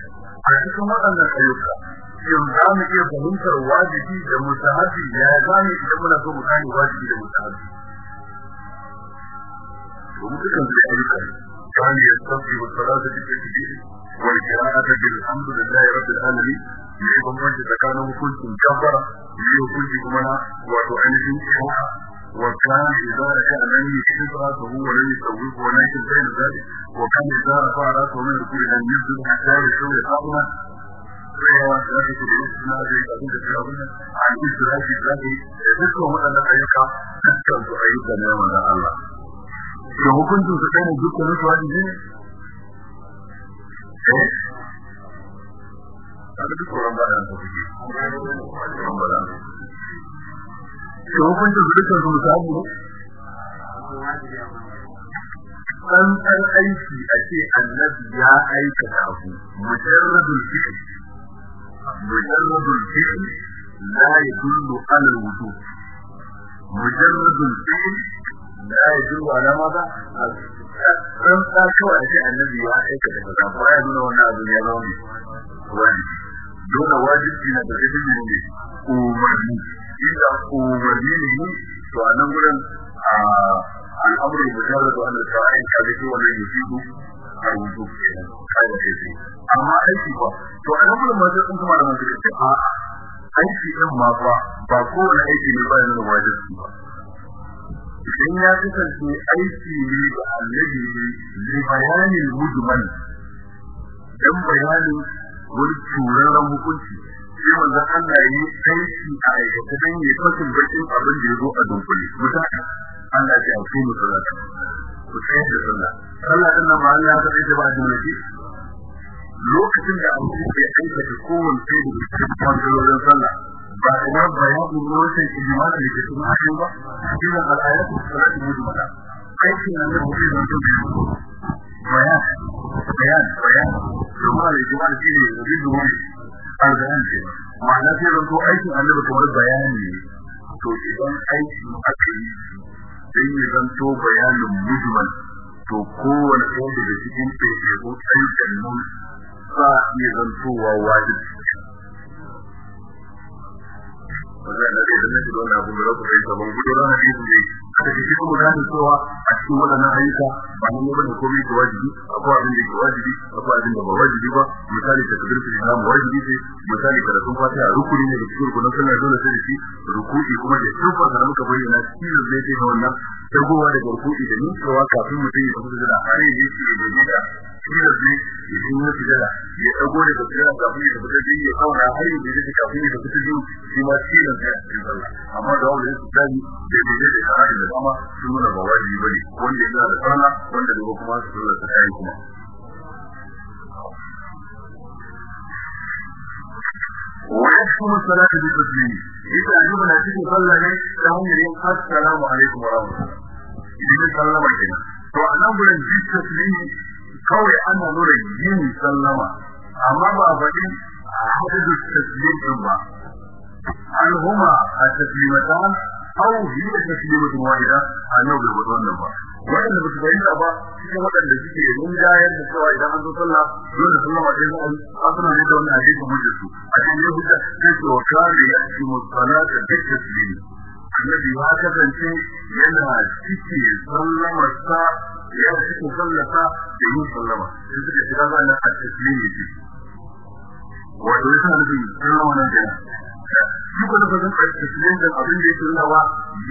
A cikin waɗannan ayyuka shin za mu iya fahimtar wajibi da mustahabi ya zame idan muna so mu gane wajibi da mustahabi to mu dukkan su ayyuka ne كان يستطيع الصلاة بالتكبير والقراءة بالحمد لله رب العالمين يكون وجه تكانه كنت مكبرة يكون كمنا وتعنيه وكان إذا ركع لم يكشف رأسه ولم يسويه ولكن بين ذلك وكان إذا رفع رأسه من الركوع لم يسجد حتى يسوي قائما tsayawa da ce da yau suna da abin da suka abin a yi su zaki zaki dukkan waɗannan ayyuka dukkan su ayyuka ne manzon Allah da hukuncin su kai dukkan su wajibi ne eh a duk tsoron ba da su ba da da hukuncin su dukkan su musahabi ne dan dan aiki a ce annabi ya aikata abu mujarradul fi'l مجرد الفعل لا يدل على الوجود. مجرد الفعل لا يدل على ماذا؟ فلم تشوع شيء الذي يعطيك فتبقى دون وأنا دون واجب في نبقى بني أومرني. إذا أومرني فأنا آه، أمر المشارك وأن الفاعل كذلك ولا يجيبه a wujub kenan amma aiki ba to a nan gurin ma sai kuma da mun ce a aiki din ma ba ba kowane aiki ne ba yana wajibi ba idan ya kasance aiki ne da annabi ne bayanin mujmal dan bayanin wani turaren hukunci sai manzo Allah yi aiki a aikata dan yi fasin bakin abin da ya zo a dunkule mutane Allah ya ce mu salata ku sai da sallah. Sallah ɗin nan ba jumlati lokacin da kowanne sai da cikin kwantarorin sallah ba ina ma'ana sai ran to aikin annabi kamar bayani ne. To idan aiki aka yi sai ya zanto bayanin mujmal to kowane ɗaya daga cikin ɗaiɗaikun ayyukan nan za a iya zantowa wajibi. Wannan da zai zama da wannan da ne cewa a cikin waɗannan ayyuka ba ne komai da wajibi akwai abin da wajibi abin da ba misali ta wajibi ce misali karatun fatiha rukuni ne da cikin rukunin sallah dole sai da ruku'i kuma da sun fara da bayyana shi zai na wannan daga ruku'i da nutsuwa kafin mutum ya tafi da har da. gida shi da zai ya yi wata gida ya dago daga gida kafin ya tafi da ya kauna har ya yi kafin ya tafi da shi ma shi da zai cikin sallah amma da wanda ya tsari da ya da shara da dama sun nuna ba wajibi bane wanda ya da sallah wanda da kuma su sallah ta kai kuma ويحكم الصلاة بالتسليم إذا أجبنا تيجي صلى لي لهم يريد السلام عليكم ورحمة الله إذا سلم كنا فأنا أقول أن بالتسليم kawai ana nuna yin sallama amma ba bari a hadu da din ba. An huma a da aw hiya taslimatu a yau da faɗi wannan ba. Wanda ba su bayyana ba cikin waɗanda suke rinjayar da cewa idan an zo sallah dole sallama dai za a yi asuna ne da wani a jikin da su. A cikin ne hujja sai su wakari ya ci musalata da duk taslimi annabi ya kasance yana cike sallamar sa ya cike sallata da yin sallama sai suka shiga zana a taslimi ce wato ya sa nufin sallama nan da shi ko da fazin taslimi da abin da yake nuna wa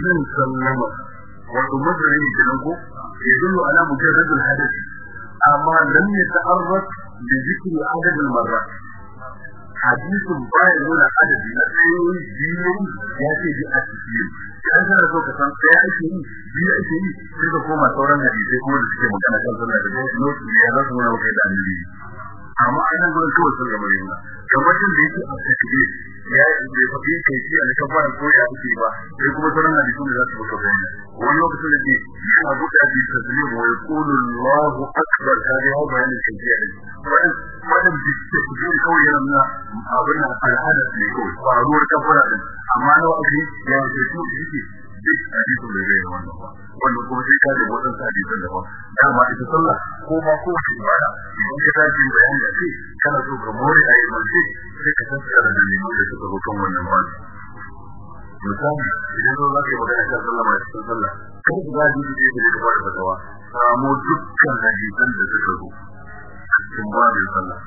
yin sallama wato mazari ne kenan ko يدل على مجرد الحدث أما لم يتعرض لذكر عدد an kana so ka san ɗaya ake yi biyu ake yi sai ka koma sauran hadisai kuma da suke magana kan sallah da dai lokaci ya za su nuna maka da annabi amma a nan gurin kawai sun gama yana kamar da yake a takbir ya bai faɗi kai shi a kan fara ko ya ake ba sai kuma sauran hadisi da za su baka bayani wani lokacin da ke yana buɗe a cikin tasbih wa yaqulu Allahu akbar ka ga yawa bayanin shi ne wannan wannan bincike ku ji kawai yana nuna abin da al'ada ne kawai faruwar kafara din amma na wa'azi ya ce su yake duk hadisin bai gaya wannan ba wannan kuma sai ka da wadansu hadisan da ba dama ita yi tattara da da suka kan wannan ba misali idan zo za ka yi magana kan sallah mai cikin sallah kada ku ga hadisi da ya fara fatawa samu dukkan hadisan da suka zo cikin babin sallah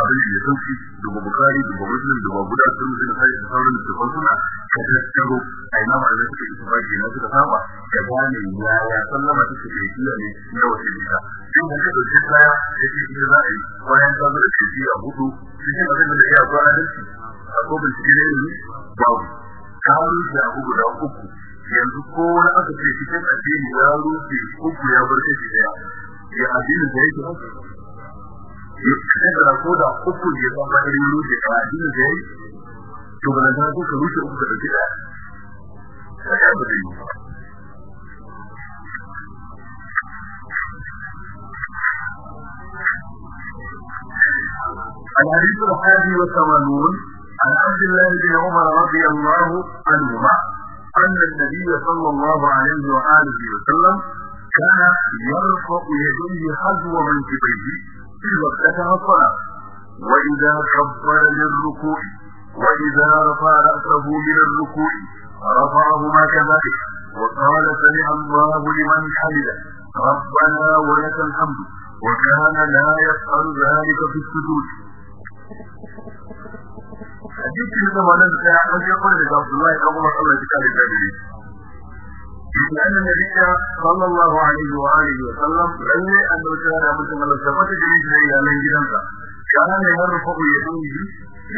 abin da ya sauƙi duba bukari duba muslim duba guda sun mutum sai da sauran da kuma suna ka tattaro a ina ma da suka isa baki na suka saba da gane ya ya sallama take da shi ne na wace bisa in ka ka ɗauki kaya da shi ne za a yi bayan ka da shi a huɗu cikin abin da ya fara da shi? A ko bin shi ne babu. Ka rufe abu guda uku. Yanzu ko wani aka ce cikin addini ya rufe uku ya bar kashi ɗaya ya addinin da yake الحديث الحادي والثمانون عن عبد الله بن عمر رضي الله عنهما أن النبي صلى الله عليه وآله وسلم كان يرفع يديه حذو منكبيه افتتح الصلاة وإذا كبر للركوع وإذا رفع رأسه من الركوع رفعهما كذلك. وقال سمع الله لمن حمده ربنا ولك الحمد وكان لا يفعل ذلك في السجود. حديث هذا ما ننسى أن يقول لك عبد الله أبو الله تعالى الجابري لأن النبي صلى الله عليه وآله وسلم لن أن كان مثل ما ثبت جميع إلى من جنسا كان يرفع يديه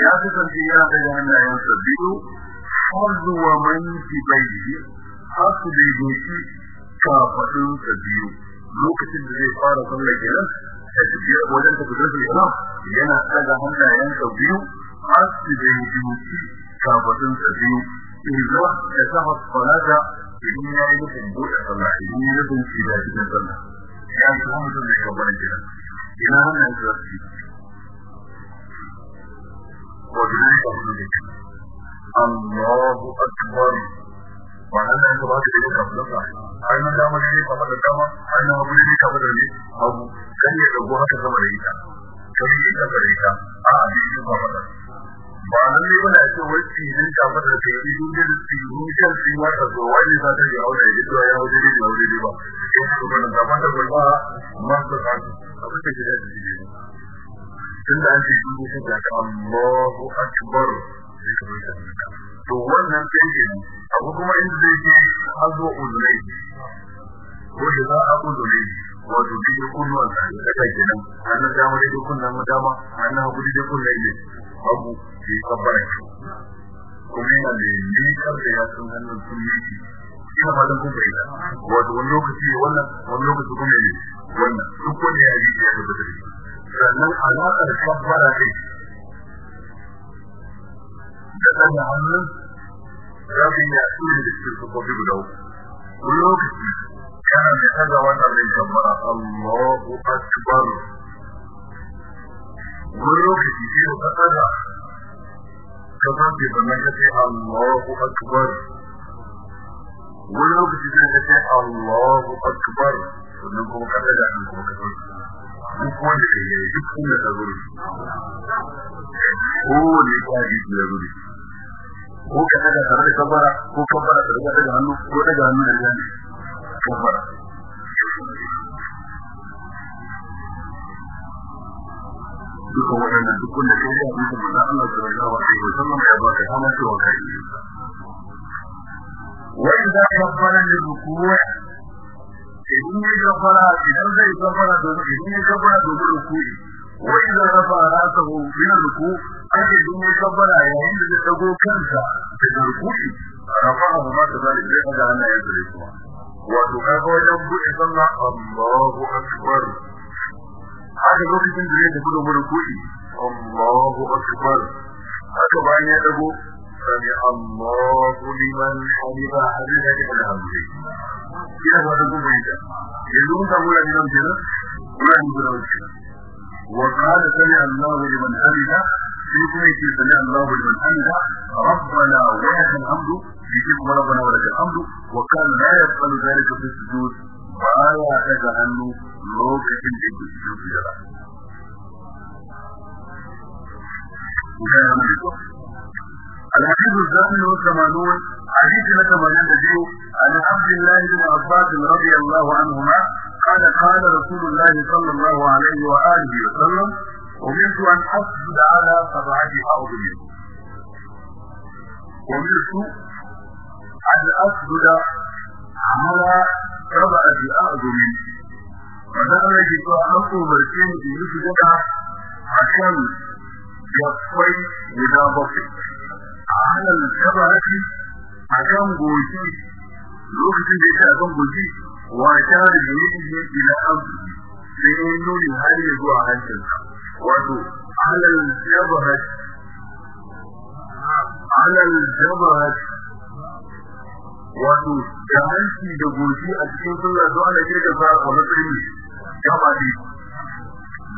يا تسنتي يا بيان لا ينسبه حظ ومن في بيته حسب يدوشي كافتن سبيو lokacin da zai fara sallar kenan da tafiya wajen tafiya da kenan yana daga hannayensa biyu har su da yi kafatun sa biyu idan da ta hasfalata idan ya yi nufin buɗe sallah idan ya yi nufin shiga cikin sallah. Ya yi kuma mutum da gabar gida. Ina hannun su zafi wato ne ka mutum da ke Allahu akbar. Ba nan da ba ka da ka fada ai nan da mun ne ka fada dama. Ai nan mun ne ka fada ne abu kan ya dago haka sama da ita. Kai yi ka fada ita. A a ne ka fada ba nan ne ba ne ce wai idan ka fada kai yi duk da su yi kan su ma ta zo wani za ta yi aure da ita ya wuce da aure da ba. Ka fada da fada ba ma ta ka abu da ke da shi tunda an ce duk da ka Allahu akbar ka to wannan sai ne abu kuma inda zai ce hazo uzuri. Ko da za a uzuri. Wato cikin kunnuwan sa da kai kenan an dama da kunnan dama an hagu da kunnan ne abu sai kabbara kuma yana da likar da ya san hannun sun yi ina ba da kuma ita wato wani lokaci wannan wani lokaci kuma ne wannan duk wanda ya yi ya tabbata da sannan alaƙar kabbara ne da ɗaga hannun rabin ya tuni da cikin sufofi guda uku wani lokaci كان بحجة وأنا بيجمرة الله أكبر وروك تجيه فقدا كمان بفنجة الله أكبر وروك تجيه الله أكبر ونقوم كبدا عنكم كبدا نقول لكي يجبكم يتغلون هو لإتاجيك يتغلون هو كتاجة تغلق كبرة هو كبرة تغلق جهنم هو تغلق جهنم kabara duka waɗannan duk wanda kai ya bisa manzo Allah sallallahu alaihi wasallam ya ba ka hana cewa kai wa idza kabbara lirruku' idan ya kabbara idan zai kabbara domin idan ya kabbara domin ruku'i wa idza rafa ra'sahu min ruku' ake idan ya kabbara yayin da zai dago kansa daga ruku'i rafa'ahu ma kadalik zai ga Allah ya wato kaga wajen buɗe sallah Allahu akbar. Haka lokacin da zai tafi da wurin kuɗi Allahu akbar. Haka bayan ya dago sami Allahu liman hamida hadin ke da hamdi ina ba da gobe da yanzu mun samu da nan kenan? Kuna ni da wa qala sami Allahu liman hamida kuma yake sami Allahu liman hamida rabbana wa lakal hamdu yake kuma rabbana wa lakal hamdu wa kana la yaqbalu dhalika fi sujud baya daga hannu lokacin da yake cikin sujada الحديث الثاني والثمانون حديث ثمانين دجيو عن عبد الله بن عباس رضي الله عنهما قال قال رسول الله صلى الله عليه وآله وسلم أمرت أن أسجد على قرعة أرض منه أمرت أن أسجد على قرعة أرض منه فدعنا جدوا أن أمرتين بمسجد عشان يطفي ولا بطي على الجبهة عشان بوجي لوقت بيتا عشان بوجي وأشار بيده إلى أرضه. لأنه لهذه الجوع هكذا wato halar tabaraki halar tabaraki wato da hanci da goji a cikin sunna zuwa da ƙirga sa a matsayin gaba ne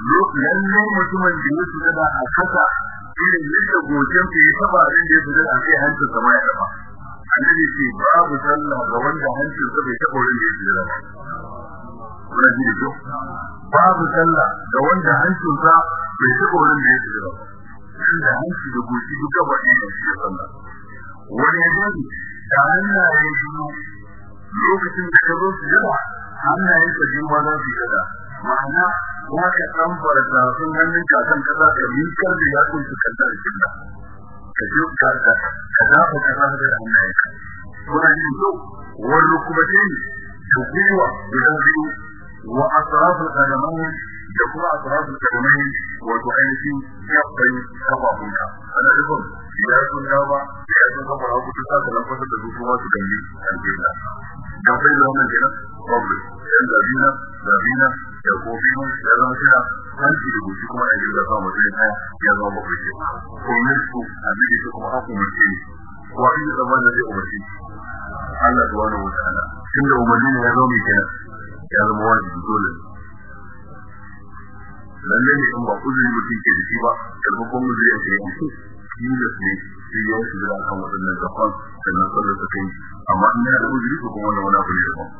lallai mutumin da ya shiga da a kasa irin yadda su yi taba abin da ya shiga a kai hancin sama ya taba. Annabi ce babu sallah ga wanda hancin sa bai taba wurin da ya shiga ba. Kuna ji da kyau? Babu sallah ga wanda hancin sa bai taba wurin da ya shiga ba. Da hanci da goci duka ba ne da shi sallah. Wani ya gani da hannaye biyu lokacin da ka zo su jira hannayen ka biyu ma za su yi gada. Ma'ana za ka farta sun hannun kakan kaza ka miƙar da yatsun su kanta da kinna ka ji ka ka ka dafa ka dafa da hannayen ka kuna yin so wani kuma ne da gwiwa guda biyu wa asraful qadamain da kuma asraful qadamain wato ainihin yabbai kafafunka ana nufin ya sun dama ya sun kafa hagu ta sa ka lafasa da su kuma su gani aljanna da bai da wannan kenan babu yan zabina zabina da kofi ya zama shida hanci da gushi kuma a jirga samun mutum ɗaya ya zama bakwai ke komin su a bidi su kuma haku mace ne ko a inda zama da zai umarci Allah ta wani wata ana tun da umarni ne ya zama mai ya zama wajibi dole lalle ne in ba uzuri mutum ke da shi ba karfafon uzuri ya ce yanki tilas ne sai ya wasu da kan waɗannan gafan sannan sallar ta kai amma in yana da uzuri ko kuma wani abu ne daban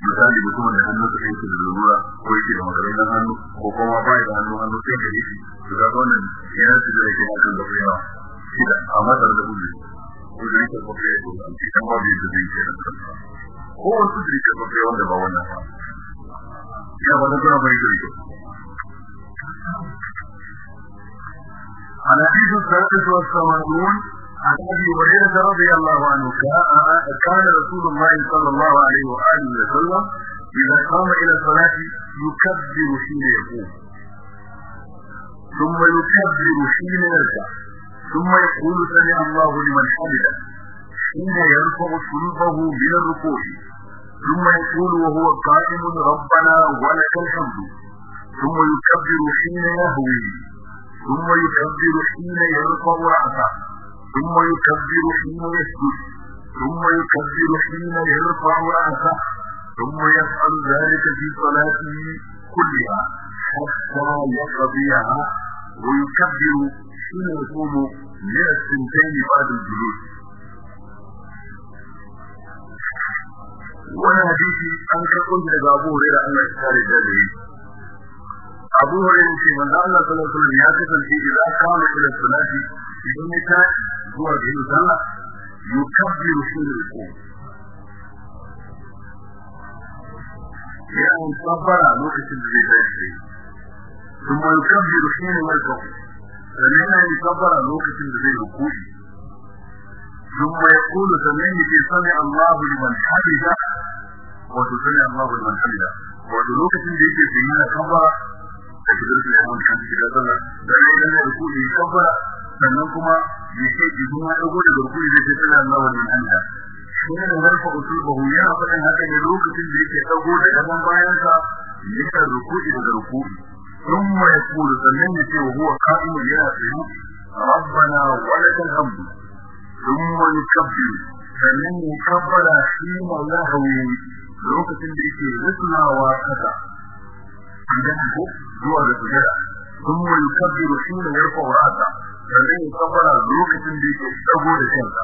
misali mutumin da hannun sa yake da lura ko yake da makarantun hannu ko kuma ba da hannu hannu sai da yake to ga wannan ya ci da yake hakan da kuma shida amma da da uzuri uzuri ko kuma ya ko an cikin ba da zai ke da kansa ko wasu da yake ba wanda ba wannan ba. Ya ba da kuma bai da الحديث الثالث والثمانون عن ابي هريره رضي الله عنه كان رسول الله صلى الله عليه واله وسلم اذا قام إلى الصلاه يكبر حين يقوم ثم يكبر حين يركع ثم يقول سمع الله لمن حمده حين يرفع صلبه من الركوع. ثم يقول وهو قائم ربنا ولك الحمد. ثم يكبر حين يهوي. ثم يكبر حين يرفع رأسه ثم يكبر حين يسجد. ثم يكبر حين يرفع رأسه ثم يفعل ذلك في صلاته كلها حتى يقضيها. ويكبر shine yaqulu min as-sintayn ba'd al-julus wannan hadisi an karɓo shi daga Abu Hurairah Allah ya kare da shi. Abu Hurairah shi manzo Allah sallallahu alaihi wasallam ya shi idan kana kula da sunnati idan ne ta zuwa ga yin sallah yukabbiru shi ne ko. Ya an tabbara lokacin da zai tashi. Kuma yukabbiru shi ne mai kafu sannan ya tabbara lokacin da zai ruku'i. ثم يقول سمعني في سمع الله لمن حمده وتسمع الله لمن حمده ولوكة دي في سيئنا كبر تكبر في يوم كان في هذا dan idan ya ruku ya kabbara sannan kuma ya ce idan ya dago da ruku ya ce sallallahu alaihi wa sallam shi ne warfa usulbahu yana faɗin haka ne lokacin da yake dago da gaban bayansa yake ruku da ruku ثم يقول سنن وهو قائم ينافه ربنا ولك الحمد ثم يكبر سنن يكبر حين يهوي lokacin da yake risnawa kasa idan ko zuwa da sujada sun mai kabbiru shi ne ya fa wurata sannan ya kabbara lokacin da yake dago da kansa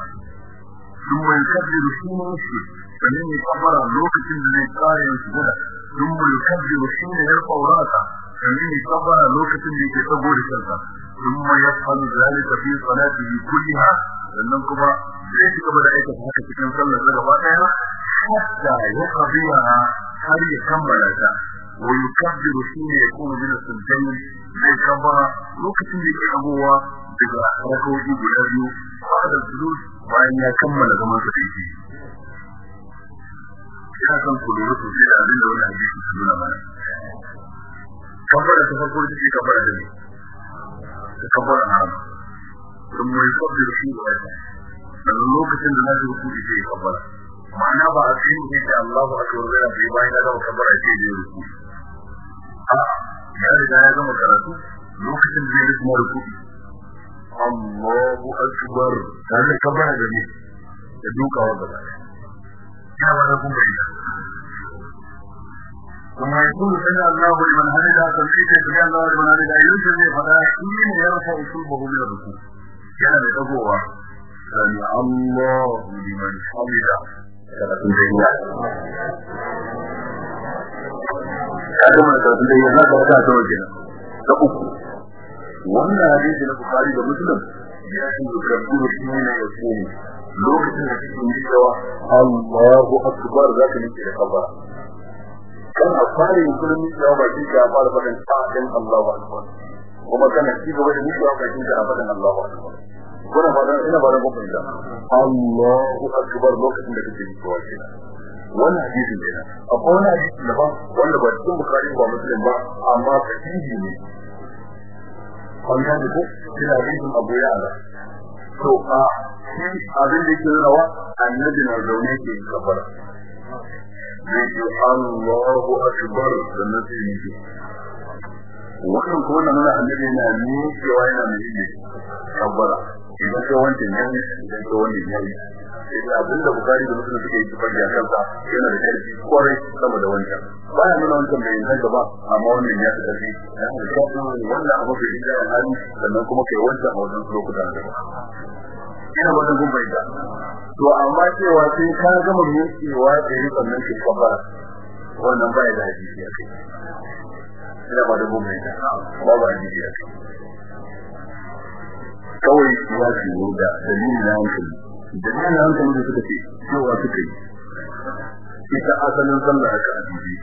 sun mai kabbiru shi ne shi sannan ya kabbara lokacin da zai kare sujada sun mai kabbiru shi ne ya fa wurata sannan ya kabbara lokacin da yake dago da kansa ثم يفعل ذلك في صلاته كلها sannan kuma zai ci gaba da aikata haka cikin sallar da gaba ɗaya hatta ya qadiya har ya kammala ta. Wa yukabbiru shine ya kuma bin sunnatin zai kabbara lokacin da yake abuwa daga rakawoyi guda biyu da sujud bayan ya kammala zaman sa dake ina kan ku lura sosai da abin da wannan hadisi ke nuna mana. Kabbara ta farko da take kabbara da ne kabbara haram. ثم يصدي رسوله أيضا من الوقت الذي يكون إليه قبل معنى بأسهم إذا الله أكبر ذلك في باين هذا وكبر أكيد إليه ركوه هذا إذا هذا ما قالته الوقت الذي يريد ما ركوه الله أكبر. هذا كبر جميل يدوك هذا لك يا ولكم بإذن وما يقول سيد الله لمن هذه لا تنفيذ سيد الله لمن هذه لا يوجد فلا يشتري ويرفع أصوبه من الركوب. Yana da dagowa sami Allah liman hamida karatun da ya gama da karatun da ya za ka ta waje ta uku wannan hadisi na Bukhari da Muslim ya shi da karatu shi ne ya komo lokacin da kike yi cewa Allahu akbar za ka nake da kabara kan a fara yin kullum cewa ba shi ka fara faɗin ta'adin Allahu akbar kuma kana ci gaba da mutuwa ka ci gaba da Allahu akbar. Kuna fara ina fara ku fahimta. Allahu akbar lokacin da kake wannan hadisi ne akwai wani hadisi da ba wanda ba cikin ba Muslim ba amma ne. An ga ko? Ina hadisin Abu Ya'la. To a abin da yake rawa annabi na zaune ke kafara. Allahu akbar. Sannan sai yake wannan ko wannan mana annabi na ni cewa yana mai ne kabbara idan ka wancan yan idan ka wannan yan sai abin da bukari da musulun suke yi tafari a kansa yana da ƙarfi ƙwarai sama da wancan. Baya nuna wancan bai nan gaba amma wannan ya fi ƙarfi wannan abu bai da hali sannan kuma kai wancan a wajen lokuta da ina wannan gumbai da to amma cewa sai ka gama miƙewa da yi sannan ki kabbara wannan baya da hadisi a kai. Ina ba da gumbai da ba ba hadisi a kai kawai ya ce da dalilin na hankali. Dalilin na hankali da suka ce cewa suka ita asalin sallah haka a jiji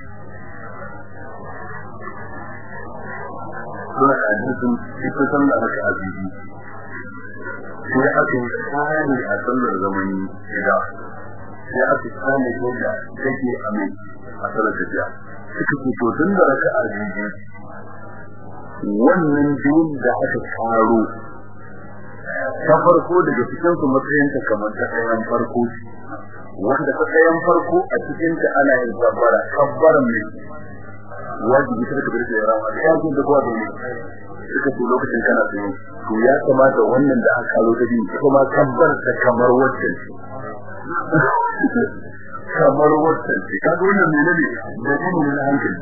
suna a jisun ita sallah haka a jiji sai aka yi tsari a sallar zamani gida. Sai aka tsani yadda take a mai a sallar tafiya. Suka ce to tun da raka a jiji wannan biyun da aka karo ta farko daga cikin su matsayin ta kamar ta ɗayan farko. Wanda ta ɗayan farko a cikin ta ana yin kabbara kabbara mai wajibi ta kabbara da yaran wani yankin da kowa da ne. Suka ce lokacin kana tsaye to ya kamata wannan da aka kalo ta biyu kuma kabbar ta kamar waccan kamar waccan ce kaga wannan menene dalilin na hankali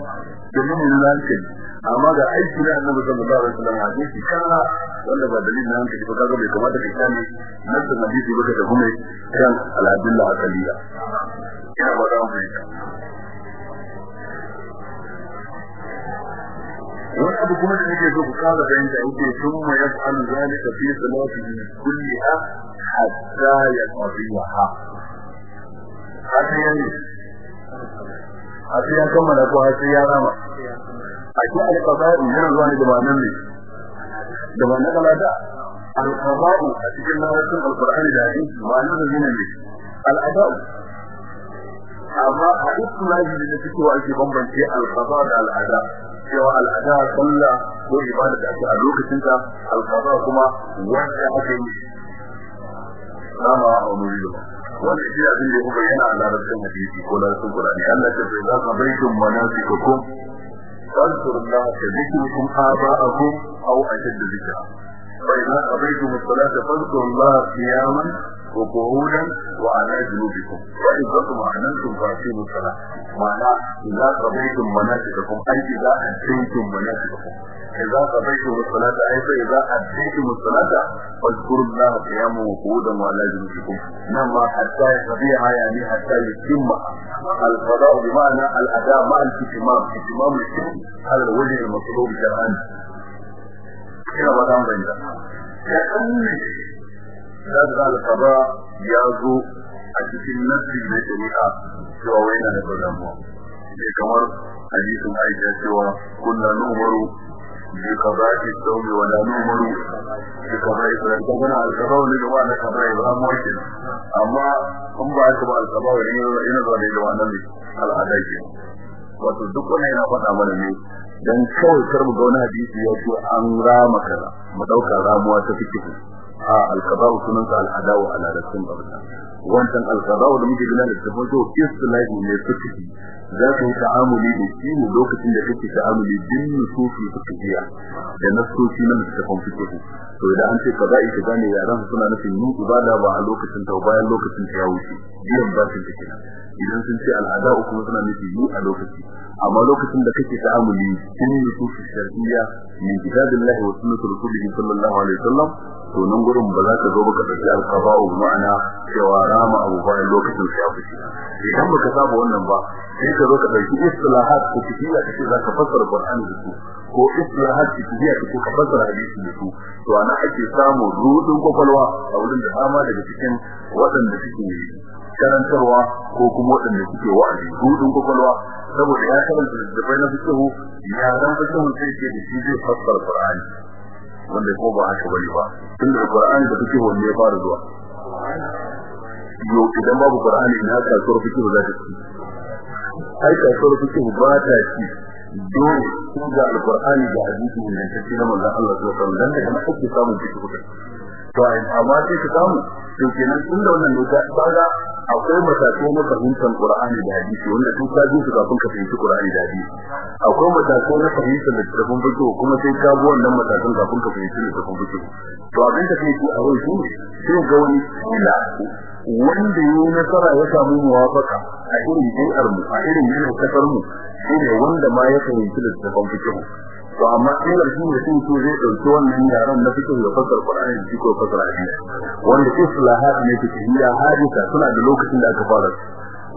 dalilin na hankali amma ga aiki na annabi sallallahu alaihi wasallam hadisi kana wanda ba dalilin nan kaji ba kaga bai kamata ka kame nasu hadisi ba ka tafi mai kan al-adillah akaliya ina ba da mu wani abu kuma da nake so ku kara fahimta yake sun ma ya fa'alu zalika fi salatihi kulliha hatta yaqdiha yayi haka ya kammala ko haka ya rama? A shi alqada'u yana zuwa da ma'anar ne? Da ma'anar kalada alqada'u a cikin larabcin alqur'ani da hadisi ma'anar da ne al'ada'u. Amma a islahi da fitowa ake bambance alqada da al'ada. Cewa al'ada sallah ko ibada da ake a lokacin ta alqada kuma wanda ake yi. Rama a wani wuri wanda shi abin da ya kuma yana a larabcin hadisi ko larabcin qur'ani Allah ya ce za ka baitum manasikakum فاذكروا الله كذكركم آباءكم أو أشد ذكرا فإذا قضيتم الصلاة فاذكروا الله قياما وقعودا وعلى جنوبكم. وإذا اطمأننتم فأقيموا الصلاة. معنى إذا قضيتم مناسككم أي إذا أتيتم مناسككم. إذا قضيتم الصلاة أي فإذا أتيتم الصلاة فاذكروا الله قياما وقعودا وعلى جنوبكم. نما حتى يقضيها يعني حتى يتمها القضاء بمعنى الأداء مع الاتمام اتمام الشيء هذا الوجه المطلوب شرعا. كما بدأنا بيننا كأن kaga da ya zo a cikin nasi na shari'a cewa wai na da damuwa. Ne kamar hadisin Aisha cewa kunna numaru bi qada'i sauri wa numaru bi qada'i sawmi. Kana alqada wa lawa na qada'i ba mu wakin amma in ba ka ba alqada wani ina zo da lawa nan al'ada ke. Wato duk wani yana faɗa mana ne dan kawai karbu da wani hadisi ya ce an rama kaza. Mu ɗauka ramuwa ta fikihu. A al-qada'u sunansa al-ada'u ala rasul babta wancan al-qada'u da muke gina da tabbata istilahi ne fikihi za ka yi ta'amuli da shi ne lokacin da kake ta'amuli din nusufi fiqhiyya da nasoci na littafin fiqh to idan an ce kaza'i ka gane yaran suna nufin yin ibada ba a lokacin ta bayan lokacin ta ya wuce biyan bashin ta kenan idan sun ce al'ada'u kuma suna nufin yi a lokaci. Amma lokacin da kake ta'amuli din nusufi shar'iyya min kitabillahi wa sunnati rasulihi sallallahu alaihi wasallam to nan gurin ba za ka zo baka ɗauki alqaba'u ma'ana cewa rama abu bayan lokacin fice. Idan baka saba wannan ba sai ka zo ka ɗauki istilahat ko kifiya kace za ka fassara Qur'ani da su ko istilahat kifiya kace ka fassara hadisi da su. To ana ake samu rudin ƙwaƙwalwa a wurin da dama daga cikin waɗanda suke karantarwa ko kuma waɗanda suke wa'azi rudin ƙwaƙwalwa. Saboda ya karanta littattafai na fikihu ya dan fikihu sai ke da shi zai fassara Qur'ani wanda ko ba haka ba ne ba. Tunda Qur'ani da fikihu ne ya fara zuwa? Yau idan babu Qur'ani ina kasuwar fikihu za ta ci? Ai kasuwar fikihu ba ta ci. Dole sun ga alqur'ani da hadisi ne da na manzon Allah sallallahu alaihi dan daga ake samun fikihu. To amma sai ka samu to kenan tunda wannan ne kaga akwai matakai na fahimtar Qur'ani da hadisi wanda tun ka ji su kafin ka fahimci Qur'ani da hadisi. Akwai matakai na fahimtar littafin fiqh kuma sai ka bi wannan matakan kafin ka fahimci littafin fiqh to abin da kai a wai shi sai ga wani kila wanda yi nasara ya samu muwafaka a irin bai'ar mu a irin yin ƙasar mu shine wanda ma ya fahimci littafin fiqh to amma kila shi ne sun so zai ɗauki wannan yaran na fiqh da fasar Qur'ani da ko fasar hadisi. Wanda islahat ne fiqhiyya hadisa suna da lokacin da aka fara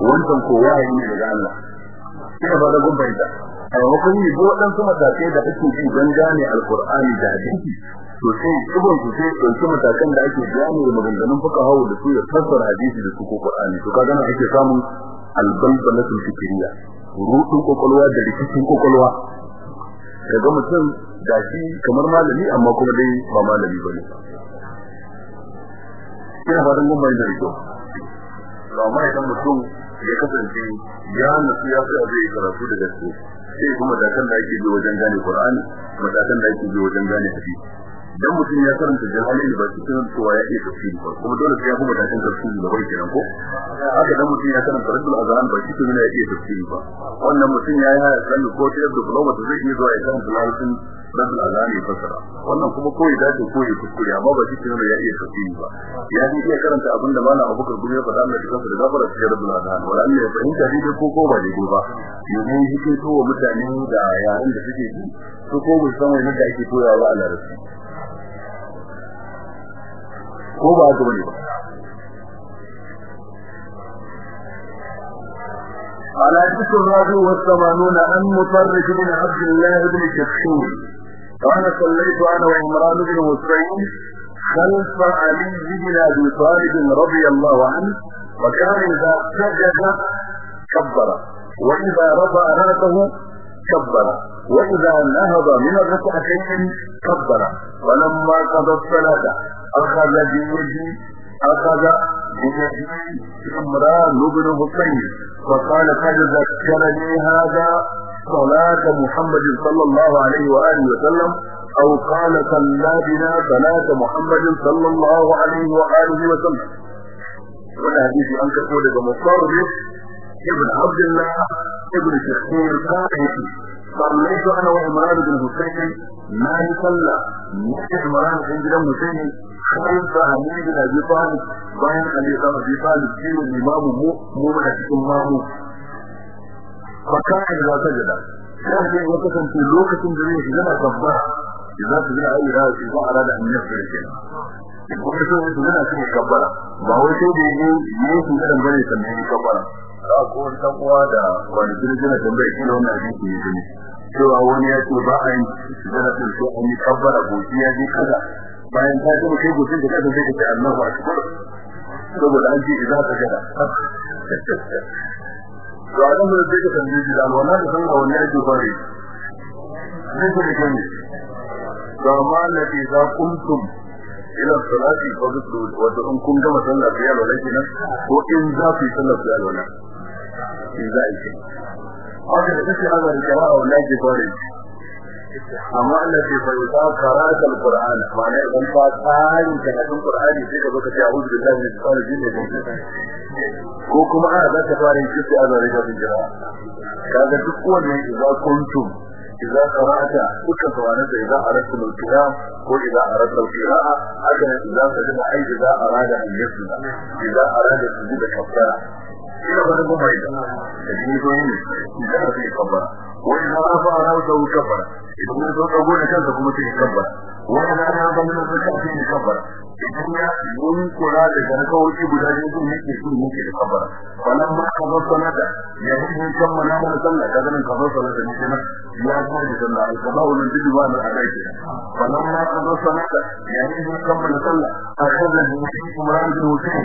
wannan ko wahayi ne daga Allah. Kina ba da gumbai da a wakon yi waɗansu matakai da ake bi don gane alkur'ani da hadisi to sai ibn su sai ɗauki matakan da ake gane maganganun fuka hawo da su ya fassara hadisi da su ko qur'ani. To kaga nan ake samun albalbalatul fikriya rutun kokolwa da rikicin kokolwa kaga mutum da shi kamar malami amma kuma dai ba malami ba ne. Kina fatan gumbai da rikicin amma idan mutum ya kasance ya nasu ya sai zai karatu da gaske sai kuma matakan da ake bi wajen gane Qur'ani matakan da ake bi wajen gane hadisi. Dan mutum ya karanta jahalin ba cikin cewa ya iya tafsiri ba kuma dole sai ya kuma matakan tafsiri da bai kenan ko? Haka dan mutum ya karanta rabbul azan ba cikin ya iya tafsiri ba. Wannan mutum ya yi haya sani ko ta yadda kuma ta zai iya zuwa ya karanta larabcin rabbul azan ya fasara wannan kuma ko ya dace ko ya kuskure amma ba cikin ya iya tafsiri ba. Ya ji iya karanta abin da malam abubakar kuma ya faɗa da kansa da gafara cikin rabbul azan wala Allah ya fahimta daidai ko ko ba daidai ba. Yanzu hikito wa mutane da yaren da suke ji su ko wani da ake koyawa ba a larabci. Ko ba على حديث الرابع والثمانون عن مطرف بن عبد الله بن شخشون قال صليت أنا وعمران بن حسين خلف علي بن ابي طالب رضي الله عنه وكان اذا سجد كبر واذا رفع راسه كبر. وإذا نهض من الركعتين كبر. ولما قضى الصلاة أخذ بيدي أخذ بيدي عمران بن حسين. فقال قد ذكرني هذا صلاة محمد صلى الله عليه وآله وسلم أو قال صلى بنا صلاة محمد صلى الله عليه وآله وسلم. والحديث أن تقول مصرف ابن عبد الله ابن شخير قال صليت أنا وعمران بن حسين ما يصلى نحن عمران بن حسين خلف علي بن ابي طالب bayan Ali da Abi Talib shi ne imamu mu mu a cikin mamu fakka da sajada sai dai wata kan ce lokacin da zai shiga gaba idan su ga ayi rawa shi ba ara da annabi sallallahu ko sai su yana cikin kabbara ba da ko wani da wani jirgin da tambaye shi wannan hadisi ne cewa wani ya ce ba a yi din sai an yi kabbara gobe ya je kaza. Bayan ta gama kai gudun da kada zai ce Allahu akbar. Saboda an ce idan ka gada. To a nan zai ka tambaye shi da wannan da sanin wannan yake fare zai ku riƙe ne. To amma na fi za kuntum ila salati fa bisu wa in kun gama sallah sai alwala kenan ko in za ku sallah sai alwala. Fare amma Allah ce fa yusa qara'atul qur'an ma'ana idan ka tsari da hadin qur'ani sai ka baka ce a'udhu billahi min shaitanir rajim ko kuma a za ka fara yin kisi a zare da jira kaga duk wannan idan kuntum إذا قرأت كل سوانة إذا أردت القيام وإذا أردت القراءة هذا إذا سجد أي إذا أراد أن يسجد إذا أراد السجود كفارة ina ba ko bai da shi ko ne da ake kabbara wani na rafa a rawa sau kabbara idan ya zo dago da kuma sai kabbara wani na na ba mun da kansa sai idan ya mun kula da garka wuce guda biyu sun yake sun yake da kabbara wannan ma ka zo sanata ya yi kammala mana sallah da ganin ka zo sanata ne kenan ya zo da sallah al-qada'u lil jibwa na alaiki wannan ma ka zo sanata ya yi kammala sallah a kan da mutum kuma ran da mutum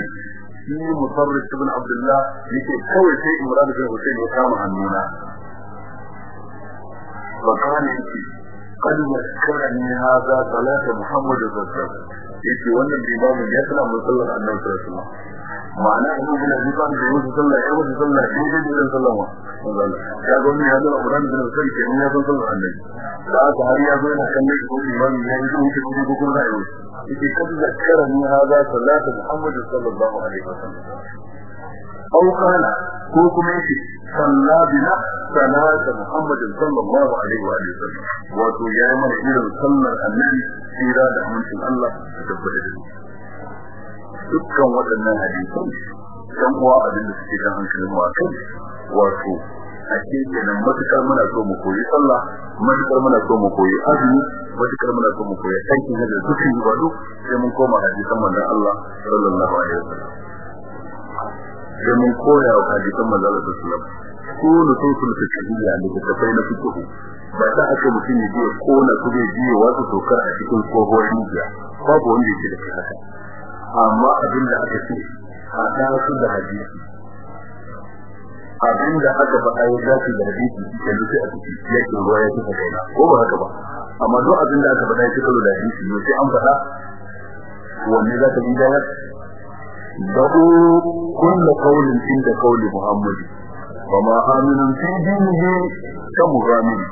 shi musarrif ibn abdullah yake kawai sai imran bin husayn ya kama hannuna فقال قد ذكرني هذا صلاة محمد صلى الله عليه وسلم yake wannan limamin ya tana musallar annabi sallallahu alaihi wasallam ma'ana in bin abi talib da yake sallah ya wuce sallah sai dai da sallah wa ya ga wannan ya da Qur'an da sai ke ya san sallar annabi da aka har ya zo yana kallon ko limamin ya yi wuce ko ko kun ra'ayi yake kada zakara ni hada salatu Muhammad sallallahu alaihi wasallam أو قال كوكم يشي صلى بنا صلاة محمد صلى الله عليه وآله وسلم واتو يا من إلى صلى النبي سيرا دعمت الله تكبر dukkan waɗannan hadisan dan uwa abin da suke dan hankalin akan wato ake kenan matuƙar muna so mu koyi sallah matuƙar muna so mu koyi azumi matuƙar muna so mu koyi aikin da dukkan ibadu sai mun koma hadisan manzon Allah sallallahu alaihi wasallam. Da mun koya hadisan manzon Allah sallallahu alaihi wasallam. Ko nusul fiqhiyya da tafai na fiqh ba ta aka mutum ya je kona su zai je wasu tokar a cikin tsohuwar rijiya babu wanda yake da haka. amma abin aka ce a dawo da hadisi. Abin aka faɗa ya dace da hadisi da duk a ciki yake ruwa ya ci kaina ko ba haka ba? Amma duk abin aka faɗa ya ci karo da hadisi ne sai an faɗa. Wanne za ka bi da da'u kullu qawlin inda qawli muhammadi wa ma aminu fi dinihi kamu ramini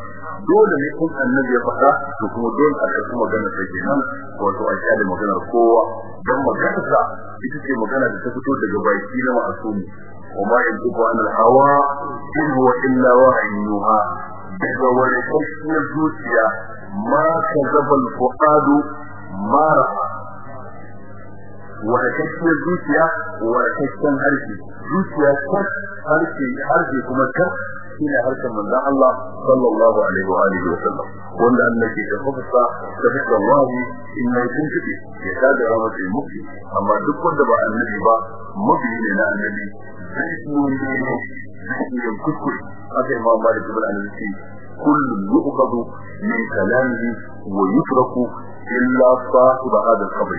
dole ne kun annabi ya faɗa to kuma dole a karɓi magana ta kenan wato a kyale maganar kowa dan maganar sa ita ce magana da ta fito daga baki na ma'asumi وما ينطق عن الهوى إن هو إلا وحي يوحى daga wani kwanciyar zuciya ma ka zabal fu'adu ma ra'a wani kwanciyar zuciya wani kwanciyar harshe zuciya kas harshe harshe kuma kas shine harkar manzon Allah sallallahu alaihi wa alihi wasallam wanda Allah ke tafafsa ta fuska wahi in mai tuntuɓe ya tada rahmatul muki amma duk wanda ba annabi ba mabi ne na annabi. Zai tsoro zai kuskure. Aka yi mamma da jibar annabi kullum yu'khadhu min kalamihi wa yutruku illa sahib hadha al-qabr.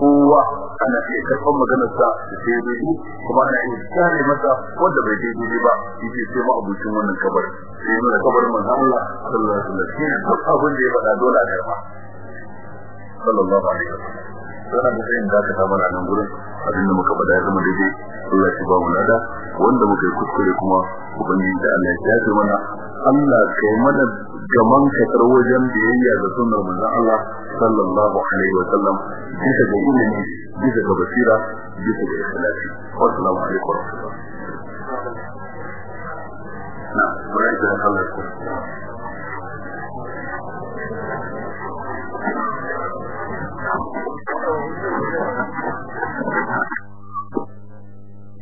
kowa ana iya karɓar maganar ta da daidai kuma ana iya ƙyale masa wanda bai daidai ba yake sai ma abucin wannan kabar. Sai mana kabar manzon Allah sallallahu alaihi wasallam. Shi ne duk abin da ya faɗa dole a karɓa. Sallallahu alaihi wasallam. Sana da sai da ka mana nan gurin abin da muka faɗa ya zama daidai Allah ya ba mu nada wanda muka yi kuskure kuma ubangiji da Allah ya yafe mana Allah kai mana gaman ƙasar wajen biyayya da sunnar manzon Allah sallallahu alaihi wa sallam bisa ga ilimi bisa ga basira bisa ga ikhlasi. Wa rahmatullahi na bayan da Allah ku.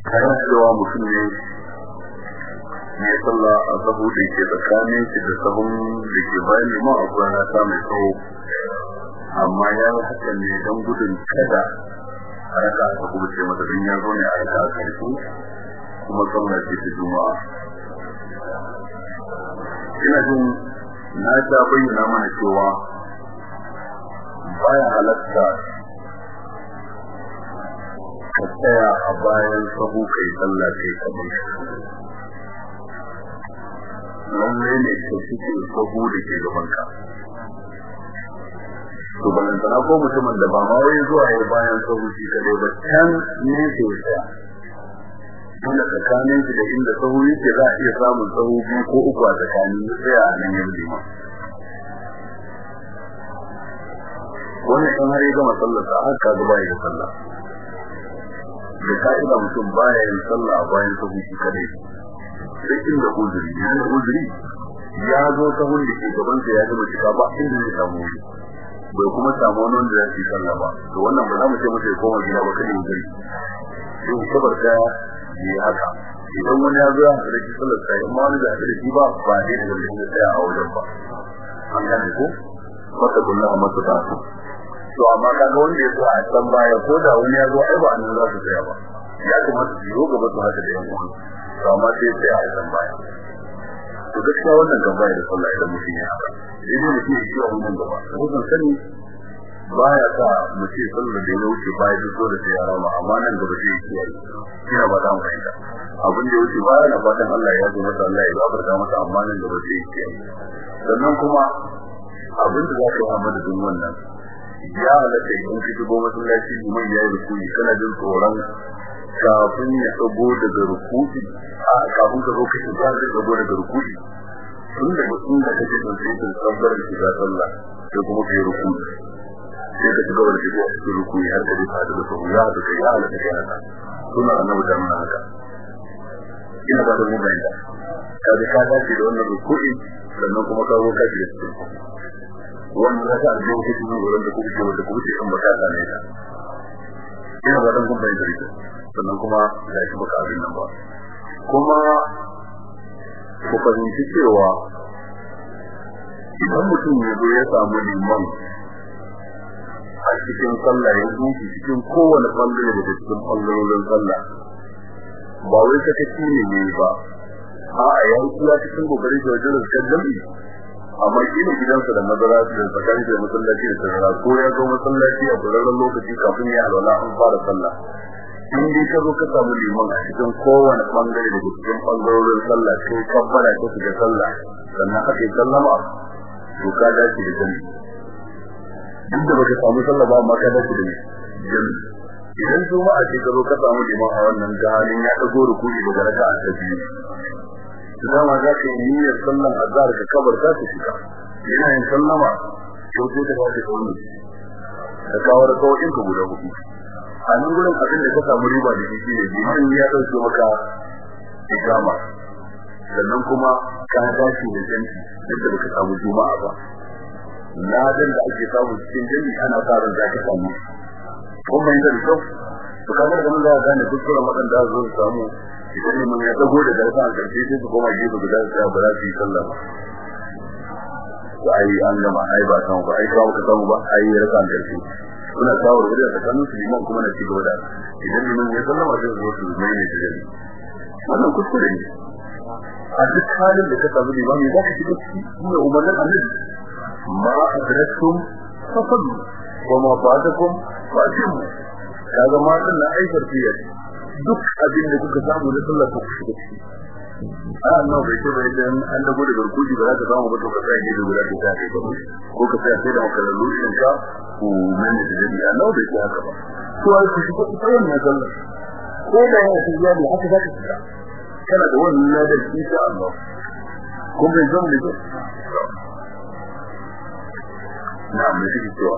Kayan cewa mutum ne mai sallah a sahu da ke tsakanin shi da sahun da ke bayan liman a kwana ta mai tsawo. Amma ya yi haka ne don gudun kada a raka a sahu ce masa don ya zo ne a raka a ƙarfi kuma sallah ce ta juma'a. Ina jin na ta bayyana mana cewa baya halatta ka tsaya a bayan sahu kai sallah kai kamar lalle ne ka suke sahu da ke gaban ka to balantana ko mutumin da ba ma zuwa ya bayan sahu shi kadai ba can ne ke tsaya. Tunda tsakanin da inda sahu yake za a iya samun sahu ko uku a tsakanin tsaya a nan yanzu ma. Wannan in har ya gama sallar sa har ka zuba ya sallah. Da ka'ida mutum baya yin sallah a bayan sahu shi kadai. Sai inda uzuri ya da uzuri ya zo sahun da ke gaban ya gama cika ba inda zai samu bai kuma samu wani wanda zai sallah ba. To wannan ba za mu ce masa ya koma gida ba kada uzuri sai kabar da yi haka. Idan wani ya zo ya haɗa shi sallar sa amma wani da haɗa shi ba ba ne da ya tsaya a wajen ba. An gane ko? Mata kullum masa ta to amma kaga wanda ya zo a san baya ko da wani ya zo ai ba annan za su tsaya ba. Ya kamata su yi gaba su haka da yan to amma sai sai a san baya. To gaskiya wannan baya da sallah idan mutum ya haka idan mutum ya ci wannan gaba rubun sani baya sa mutum sallar da ya wuce baya da zo da sai ya rama amma nan gaba sai ya kiyaye. Ina ba za mu fahimta. Abin da ya wuce baya na fatan Allah ya zo masa Allah ya gafarta masa amma nan gaba sai ya kiyaye. Sannan kuma abin da za ka yi a madadin wannan ya halatta idan ka shigo masallaci liman ya yi rukuni kana jin tsoron kafin ya tsago daga rukuni a kafin ka zo ka shiga da tsago daga rukuni tun da mutum da kake son sai ka sabbar da shiga sallah sai kuma ka yi rukuni sai ka shiga wani shigo a cikin rukuni har ka ka da tsago ya halatta kai ya halatta kai haka. Suna annabi da mun haka. Ina ba da mun bayyana ka ji ka dace da wannan rukuni sannan kuma ka zo ka shiga cikin wannan raka da yake cikin wurin da kuke wanda kuke in baka sane ta. Ina ba kun bai dare sannan kuma da shi baka abin nan ba. Kuma ku fahimci cewa idan mutum ya zo ya samu liman a cikin sallah ya zuci cikin kowane ɓangare da cikin ɓangarorin sallah ba wai ka kaci ne ne ba. A'a ya cikin ƙoƙarin da wajen da jami'i. Amma kila gidansa da madara da tsakani da masallaci da sarara ko ya zo masallaci a ƙwararren lokaci kafin ya alwala an fara sallah. In dai ka zo ka samu liman a cikin kowane ɓangare da cikin ɓangarorin sallah kai kabbara ta shiga sallah sannan aka yi sallama to ka dace da jami duk da baka samu sallah ba amma ka dace da jami idan juma'a ce ka zo ka samu liman a wannan halin ya dago rukuni daga raka'a ta biyu dama za ka yi niyyar sallan azhar ka kabar ta ta shiga yana yin sallama to sai ka tashi ka wani. Ka kawo da kawai ka guda huɗu a nan gurin abin da ka samu riba da shi ne biman ya ɗauke maka ikama sannan kuma ka tashi da janti yadda baka samu juma'a ba. Ladan da ake samu cikin jami ana sa ran da ka samu. Kun bai da kyau? Kaga da mun za ka gane kuskuren waɗanda zo su samu idan mun ya dago da garfa a ƙarshe sai su koma gefe guda su ba za su yi sallah ba. To ai an gama ai ba samu ba ai kawo ka samu ba ai rasa ƙarshe kuna kawo da da tsakanin su liman kuma na cigaba da idan liman ya sallama sai su su mai ne da wannan kuskure ne. A duk halin da ka samu limami za ka shiga ciki ne umarnin annabi. Ma adraktum fasallu wa ma fatakum fatimu kaga ma din na aikar fiye duk abin da kuka samu na sallah ku shiga ciki. A bai ce bai dan an dago da garkuji ba za ka samu ba to ka sai da guda ta kai ba ko ka sai sai da makallu shin ka ku mene da daɗi a nan bai ce haka ba. To ai ku shiga cikin wannan sallah ko da ya ce ya haka za ka kana da wannan ladan insha Allah. Kun bai zama ne na mai shi cewa?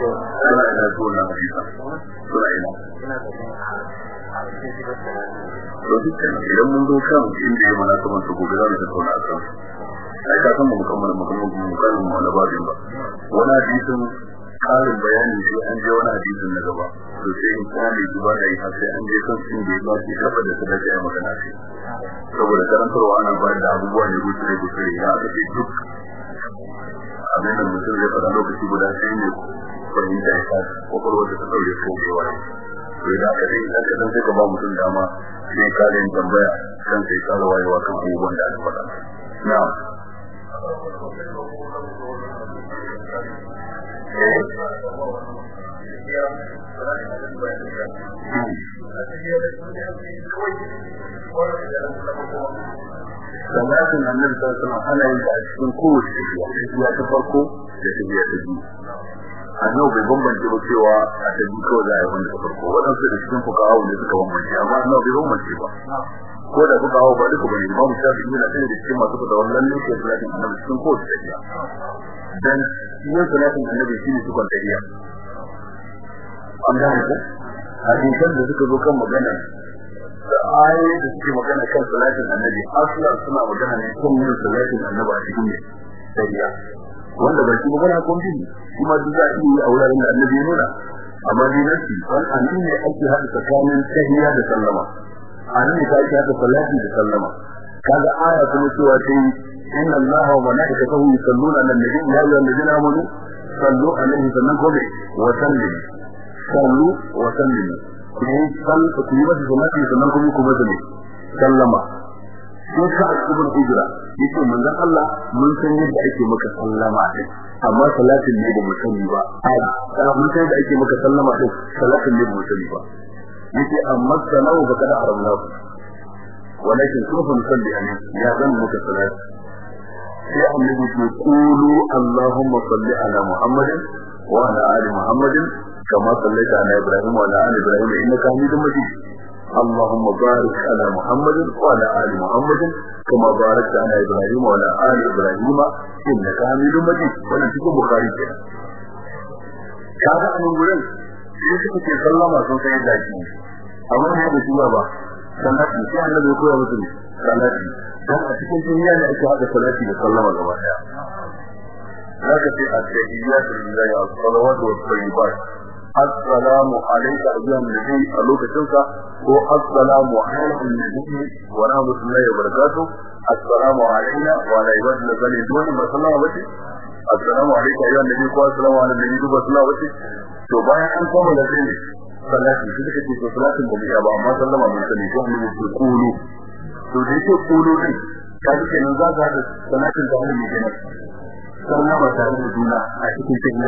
Suna ina zuwa na hadisa idan mun zo kan inda ya mana kamar su gobe za mu tattauna a kan ai ka san mu kammala maganar mu kan mu babin ba. Wani hadisin karin bayani sai an je wani hadisin na gaba. To sai in kwale duba da har sai an je kan sun da ba shi kafa da sadaka ya magana ce. Saboda karantarwa ana bayar da abubuwa ne gutsure gutsure ya aka ce duk abin da mutum zai faɗa lokaci guda sai ne fahimta ya kasa kwakwalwar da ta ɗaure ko kewa to da aka zai idan ka san sai ka ba mutum dama sai ka yin tambaya kan sai ka wayewa kan abubuwan da aka faɗa. Na'am. Salatin annabi sallallahu alaihi ana yin ta a cikin kowace tafiya ta farko da tafiya ta biyu. Annabi bai bambance ba cewa a ta biyu kawai za a yi wanda ta farko. Waɗansu da cikin fukawa ne suka bambance amma annabi bai bambance ba. Ko da kuka hawo ba duka ba ne ba mu shafi ina ɗaya da cikin masu fita wannan ne ke annabi cikin kowace tafiya. Dan yin salatin annabi shi ne cikon tafiya. An gane ko? Hadisan da suka zo kan magana da ayoyi da suke magana kan salatin annabi aslan suna magana ne kan yin salatin annabi a cikin tafiya wanda ba shi magana ko bin kuma duk za a yi a wuraren da annabi ya nuna. Amma dai nasi an ne ake haɗa tsakanin tahiyya da sallama. Anan ne kai haka salati da sallama. Kaga aya kuma cewa sai inna allaha wa malaikatahu yusalluna ala nabi ya ayyuhal ladina amanu sallu alaihi wa sallim. Sallu wa sallim kuma sal ku yi masa salati sannan kuma ku masa ne sallama. Sai ka ibn hijra ya ce manzon Allah mun san yadda ake maka sallama din amma salatin ne ba mu sani ba. A mun san yadda ake maka sallama din salatin ne ba mu sani ba. Yake amma sanawu ba kada haramna walakin kuma nusalli alayhi ya zan muka salat sai annabi ce qulu allahumma salli ala muhammadin wa ala ali kama sallaita ala ibrahim wa ala ali ibrahim innaka hamidum majid اللهم بارك على محمد وعلى آل محمد كما باركت على إبراهيم وعلى آل إبراهيم إنك حميد مجيد وانا تكون بخاري كده كذا أن نقول sai suka ce sallama sun sai da shi amma ne da shi ba sallati sai annabi ya koya musu sallati dan a cikin duniya ne ake hada salati da sallama gaba daya zaka ce at-tahiyyatu lillahi as-salawatu wat-tayyibat assalamu alayka ayyuhan nabi a lokacin ko assalamu alayka nabi wa rahmatullahi wa barakatuh. Assalamu alayna wa ala ibadillah salih dole ba sallama bace assalamu alayka ayyuhan nabi ko assalamu ala nabi duba sallama bace to bayan an koma da sai salati shi suka ce salatin da ya ba amma sallama mun sani ko mun ce kulu. To da yake kulu din ka ji kenan za ka da da sallama da juna a cikin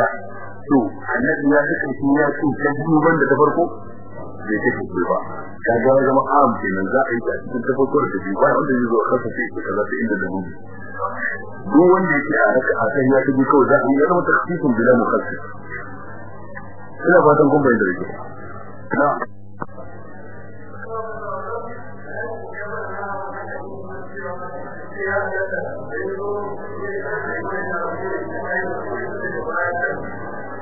to annabi ya saka shi ya ce ta biyu banda ta farko? Bai take ku ba. Ka ga zama am kenan za a yi ta cikin tafakkar da biyu. Ba wanda zai zo a kasa sai ka ta inda da mu duk wanda yake a raka a kan ya tabi kawai za a yi zama takhsisun bila mukhassis ina fatan kun bayyana da kyau. Na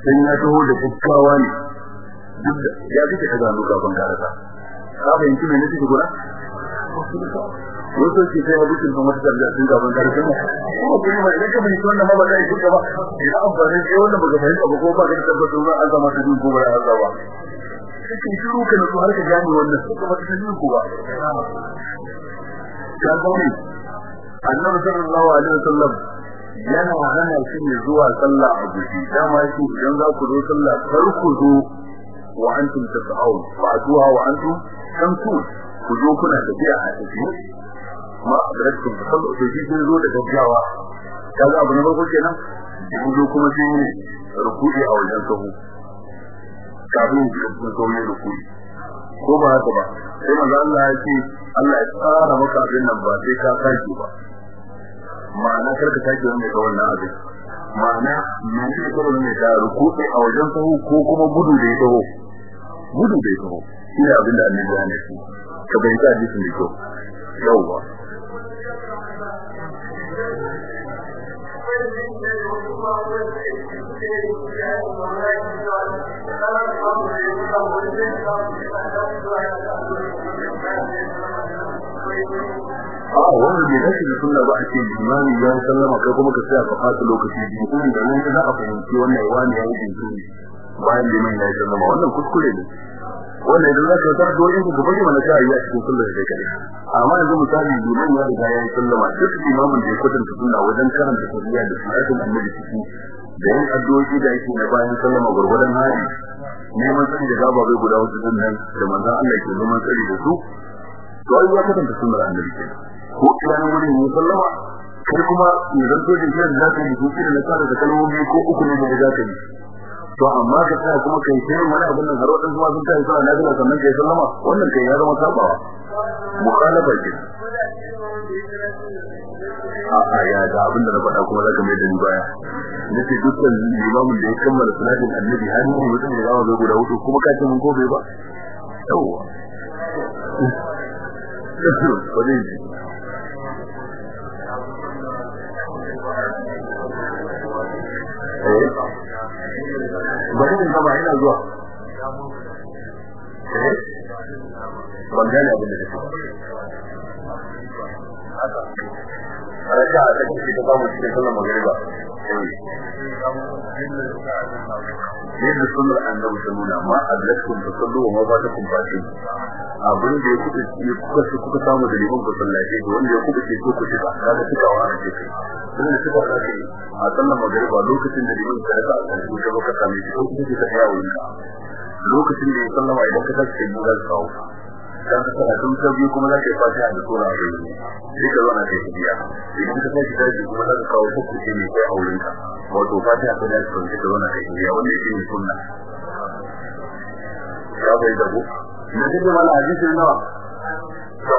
dan ya taho da kyakkyawa ne. Da ya fi ta gano kafin karasa ka fahimci me nake gura? Wato ce sai abu kin kuma da sun kafin karasa ne ko kuma mai nake bin wannan ma ba zai duka ba. Ina amfani da wannan baka fahimta ba ko ba ka tabbata ba an zama ta ko ba an zama kike shiru kana so har ka gane wannan ko ba ta ko ba. Ka gani annabi sallallahu alaihi wasallam yana hana shi ne zuwa sallah a guji dama yake idan za ku zo sallah kar ku zo wa antum tas'aun fa zuwa wa antum tamsu ku zo kuna tafiya a tafi ma adraktum sallu to shi sai zo da gaggawa. Kaga abu na farko kenan? Ku zo kuma sai ne ruku'i a wajen sahu. Kafin ku zo ne ruku'i. Ko ba haka ba? Sai manzo Allah ya ce Allah ya tsara maka abin nan ba sai ka sake ba. Ma'ana kar ka sake wanda ga wannan abin ma'ana me ne ko ne da ruku'i a wajen sahu ko kuma gudu da ya taho? Gudu da ya taho. Shi ne abin da annabi ya nufi ka ta hadisin da kyau. Yauwa. A wannan bai dace da sunna ba a ce imani ya sallama kai kuma ka tsaya ka fata lokaci biyu. Kuma da nan za a fahimci wannan wani ya yi jinkiri bayan liman ya sallama. Wannan kuskure ne. Wannan idan zaka ta do in ku bari mana kai a cikin sallar da kai amma yanzu misali liman ya riga ya sallama. Duk imamin da ya kwatanta sunna wajen karanta tahiyya da salatin annabi ciki da yin addu'o'i da yake na bayan sallama gurgurdan hali neman sani da gaba bai guda wasu nan da manzon Allah ke neman sani da su to ai ya kwatanta sunnar annabi kenan. Ko kiran wurin ne sallama kai kuma ne zanto da kiran da zaka yi kiran da kada da kalmomi ko uku ne da zaka yi. To amma ka tsaya kuma kai sai wani abin nan har wadansu ma sun tayi sallah nafila sannan kai sallama wannan kai ya zama sabawa. Mukhalafa ce. A ya ga abin da na faɗa kuma zaka mai da ni baya. Nace dukkan limamin da ya kammala salatin annabi har ne mutum da zama zai guda huɗu kuma ka ce mun ko ba? Yawa ko dai bari in gaba ina zuwa. Eh? Ban gane abin da kake raka a cikin ta samu cikin sallar magariba. Yadda sunnar annabi ta nuna ma adlakum ta sallu wa ma ba ta abin da ya kuka ya kuka su kuka samu da liman ku sallace da wanda ya kuka ce ko ku shiga kaga cikawa a cikin sun da suka kace a sallar magariba lokacin da liman ka raka a kan ka zo ka same shi ko kuka ka wurin ka. Lokacin da ya sallama idan ka tashi kai ga kawo dan ka tsara tun sai kuma za ka yi fatiha da sura a wurin sai ka zo na kai biya idan ka tashi tashi kuma za ka kawo hukku ce ne kai a wurin ka. Wato fatiha ta da sun ka zo na kai biya wannan shi sunna. Ya bai da ku na ji da wala hadisi nawa? To.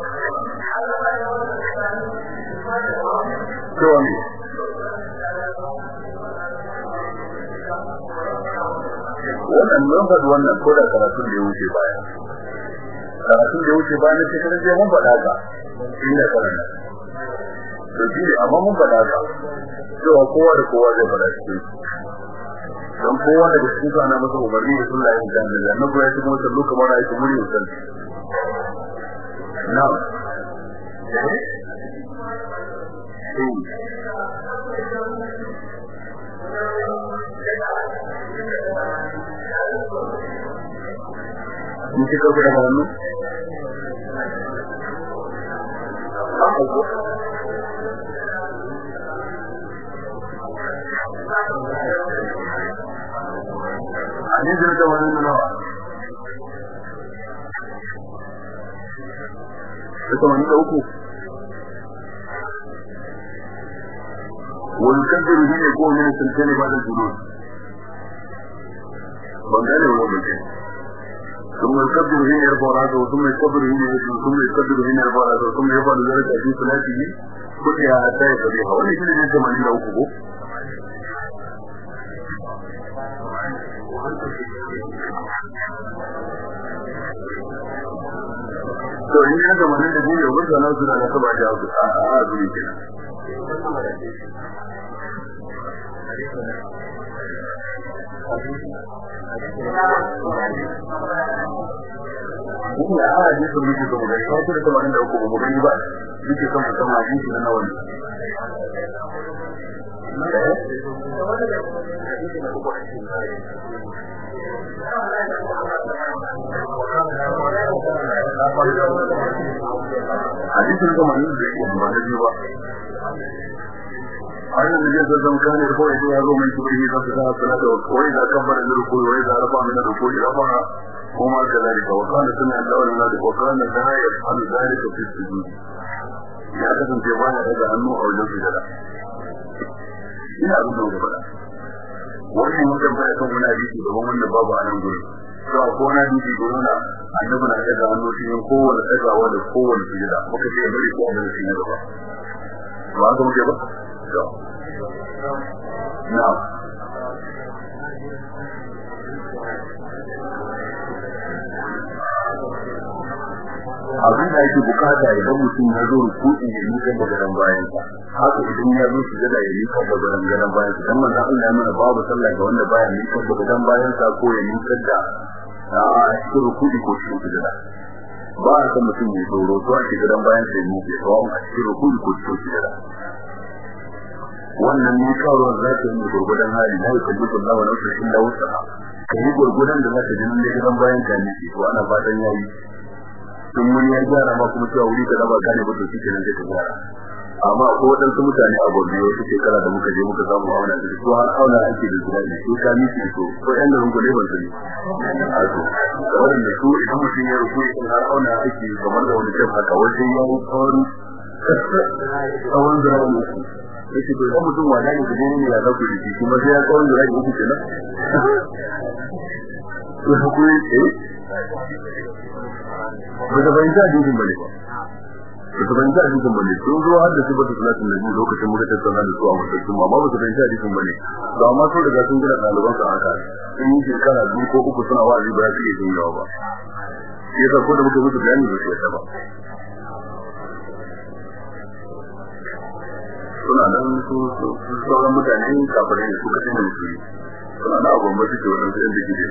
faɗi wannan ko da karatun da ya wuce baya. Karatun da ya wuce baya ne sai je mun faɗa ka inda karanta to shi ne amma mun faɗa ka cewa kowa da kowa zai faɗa cikin don kowa da cikin su ana masa umarni da sunna yin kan da na kuma ya kuma sallu kamar ayi kuma yin sallu na'am. Ci ƙarfi da da wani nawa. Ita wani da uku. Wani kaddari ne ko ne da. ثم يكبر هنا يرفع راسه ثم يكبر هنا ثم يكبر هنا يرفع راسه ثم يفعل ذلك في صلاته كلها حتى يصليها ولا يجوز ان يجمع له حقوق to in ya zama nan da gobe wanda na su da na saba da a a zuri kenan Kuma a hadisi sun muke kuma gani, wasu da tamanin da uku ba mu gani ba, muke son mu sama hadisi na nawa ne. Hadisin tamanin da uku ba da biyu ba. أن النبي صلى الله عليه وسلم كان يرفع يديه يزوم من كبره ففتح الصلاة وإذا كبر من الركوع وإذا رفع من الركوع رفع وما كذلك وكان سمع الله لله وكان لا يفعل ذلك في السجود ya kasance ba ya daga hannu a wajen sujada ina abin da gaba wannan mun tambaya kan wani hadisi daban wanda babu a nan gurin to a ko na hadisi gurin na annabi na daga hannu cikin kowane tsagawa da kowane sujada muka ce bari ko abin da shi na gaba ba haka muke ba na'am abin da yake buƙata idan mutum ya zo rukuɗi ya yi kan gaban bayan sa haka idan ya zo su jada ya yi kan gaban gaban bayan sa dan manzo Allah ya mana babu sallah ga wanda baya yi kan gaban bayan sa ko ya yi da a cikin rukuɗi ko cikin sujada. Ba a san mutum ya tsoro to a gaban bayan sa ya yi ke a ko wannan ne kawai za ta yi gurgudan hali na yi kalli kullawa wa nasu illa wusa ka yi gurgudan da za ka ji nan da gidan bayan ka ne to ana fatan yayi tun wani ya gyara ma kuma cewa wuri da ba gane ba to shi kenan ka gyara. Amma ko wadansu mutane a gobe wasu shekara da muka je muka samu auna da su har auna ake da su ne su ka miki so ko yan da rungu ne ban sani. A to da wanda su idan mutum ya rufu in har auna ake kamar da wani tafi haka wajen ya yi tsawon tsawon zirawa ne. Yake to idan mutum wada ne gudun ne ya zaku da shi kuma sai ya tsawon zirawa ne uku kenan. [laughs] To haƙuri eh? Ba ta fahimta hadisin ba ne ba. Ba ta fahimta hadisin ba ne. Sun zo har da sifatu salatin nabi lokacin muka tattauna da su a masallacin ma ba ba ta fahimta hadisin ba ne. To amma sun riga sun gina ɗaliban su haka. Sun yi shekara biyu ko uku suna wa'azi ba za su iya jin yawa ba. Shi yasa ko da muka musu bayani ba su yadda ba. Suna nan su sauran mutane kafirai suka tsaye musu suna na abubuwan ba suke waɗansu yan da da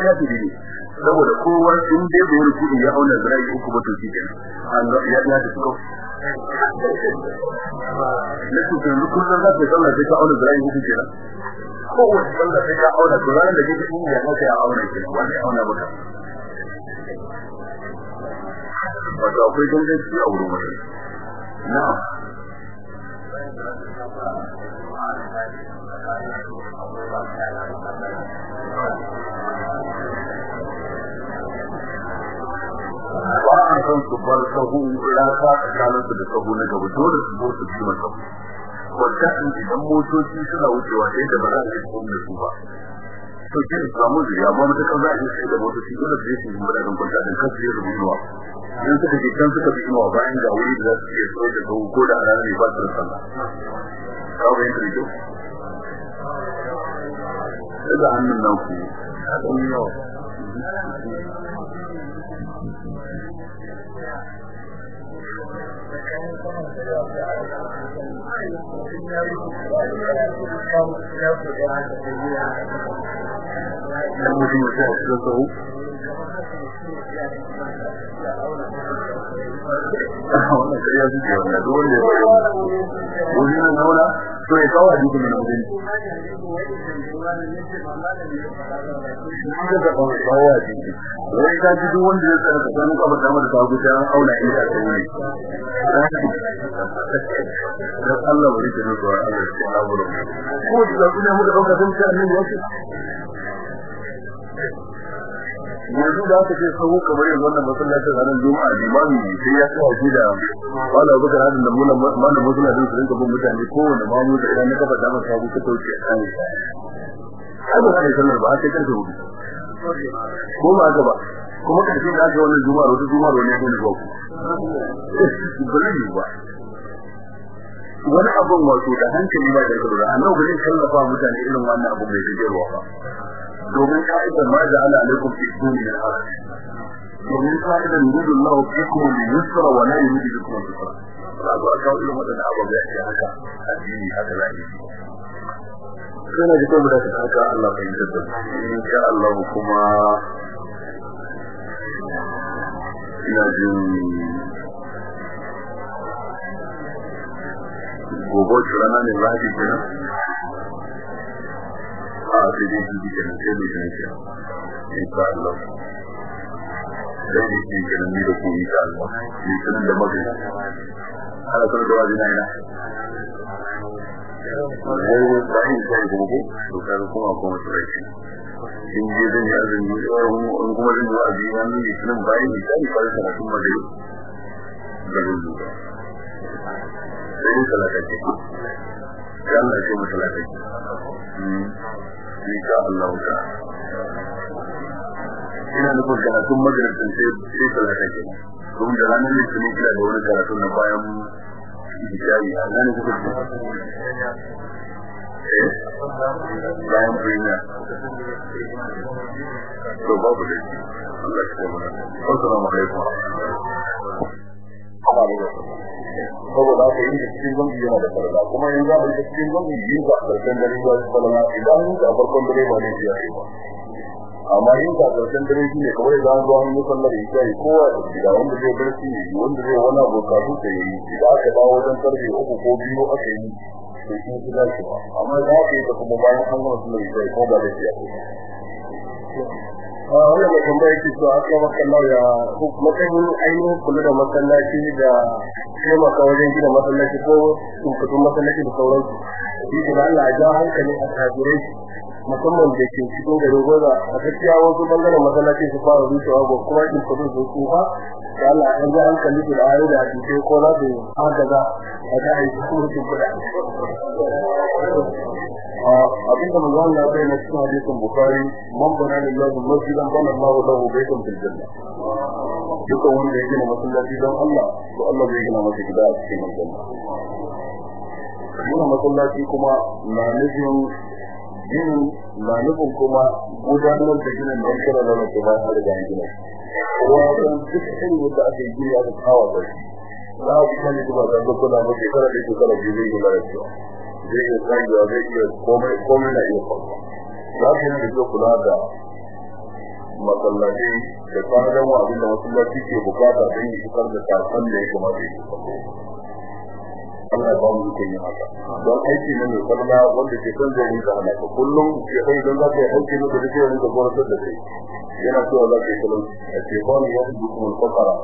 da ne saboda kowa in dai bai rufu ya auna zirai uku ba to shi kenan ya ya tafi kawai. Na su kan rukun nan za ta sallah sai ka auna zirai uku kenan kowace sallah sai ka auna. To da kake in ya ka auna kenan wani auna maka? Wato akwai ganganci a wurin mutum na'am. Ba a san su bar sahu raka tsakanin su da sahu na gaba dole su zo su bi masa. Wanda idan motoci suna wucewa sai da ba za a yi komai su ba. To kin samu zuriya ba mu ta kaza a sai da motoci dole sai su mu da kwanta da kasu ya rubuwa in suka je kan suka bi inuwa bayan ga wuri da za su iya so da su ko da a ranar ne ba su da sallah. Kawai yin rijo daga hannun nan ku cikin sahu wannan kariya suke wannan ya bayo wani nan zauna to ya kawo hadisi mai wajen shi da kawo kawo hadisi wai ka ji duk wanda ya tsara ka sanin kamar damar ta gudu an auna in ka tsaye dan Allah bari ka zuwa Allah ya kawo ko da kuma muka ɗauka sun ce annabi yake yanzu da aka ce sahu kamar yanzu wannan masallacin ranar juma'a limami sai ya kawo shi da wala buka hadin da mulan malamin musula din su rinka bin mutane kowanne mamu da idan na kafa da masa sahu ta kauce a kan ai ba kai sallar ba sai ƙarfe huɗu. Ko ba haka ba? Kuma ƙarshe da aka wannan juma'a wata juma'a ne ne ba ku. Ba wani abun wato da hankali ba da kallura annabi gudun kallafa mutane irin wannan abu mai jigerwa ba. Domin ka'idar ma da ala alaikum fi min haraj domin ka'idar yuridu Allah fikum al-yusra wa la yuridu bikum ba ba ka irin ababe ya haka. Addini haka za yi. Sai na ji ko da haka Allah bai da insha Allah kuma ina jin gobe rana ne lahadi kenan? A sai dai shi kenan sai mai kenan kenan insha Allah. Sai dai shi kenan ni da ku insha Allah. Ni kenan da mafi ana sanar da wajina ina. Wai wai bayan sai ko to in zan yi azumi in kuma zan yi wa'azi na ni kenan bayan ni sai fara karatun madai da rubuta sai talata ce ya Allah ce mu talata ce insha Allah ta. Ina nufin karatun madrasa sai sai talata ce kuma da ranar litinin kila da wani karatun na bayan hijabi a nan da shi Allah ya yana da kuma yin za a yi cikin zangi yin za a ƙarshen yi falala idan yin a farkon dare ba ne ya yi ba amma yin a ƙarshen dare shi ne kawai za a an yi sallar ya yi kowa da gida wanda zai barci ne wanda zai wani abu kafin da yi. Idan aka dawo wajen ƙarfe uku ko biyu aka yi to shi su za shi ba. Amma za ka yi ta kuma bayan an gama sallar ya yi ko ba da shi ya wannan mai tambaya yake cewa aka maka lauya matsayin ainihin kula da masallaci da taimaka wajen gina masallaci ko tunkatun masallaci da sauransu. Shi ke da Allah ja hankali a tajirai musamman da ke cikin garin goza a gaskiya wasu ɓangaren masallaci su fara rushewa ko kuma tunkatun su tsufa. Da Allah an ja hankali da ayoyi da hadisi ko na su agaza a ta aiki kuma su kuɗa abin da manzo Allah ya bayyana cikin hadisin Bukhari man bana lillahi masjidan bana Allah lahu baytan fil janna. Duka wanda ya gina masallaci don Allah to Allah zai gina masa gida a cikin aljanna. Gina masallaci kuma na nufin ginin na nufin kuma gudanar da ginin don kira da mace ba har da gina kowa san duk irin wanda aka yi gini aka kawo da shi. Za a kuma ne kuma zan kula ba shekara da shekara biyu gina da cewa zai iya tsagewa zai iya komai na iya kwanta za ka yi da kula da masallaci da kwanan wa abin da masallaci ke buƙata don yi fitar da saƙon da ya kamata ya Allah ba mu yin haka. Don aiki ne mai kwalma wanda ke kan zai rinka hana ka. Kullum ya kai don za ka yi aiki ne da zai rinka gwaratar da kai. Yana cewa za ka yi talauci a ce ba ya fi dukkan alfakara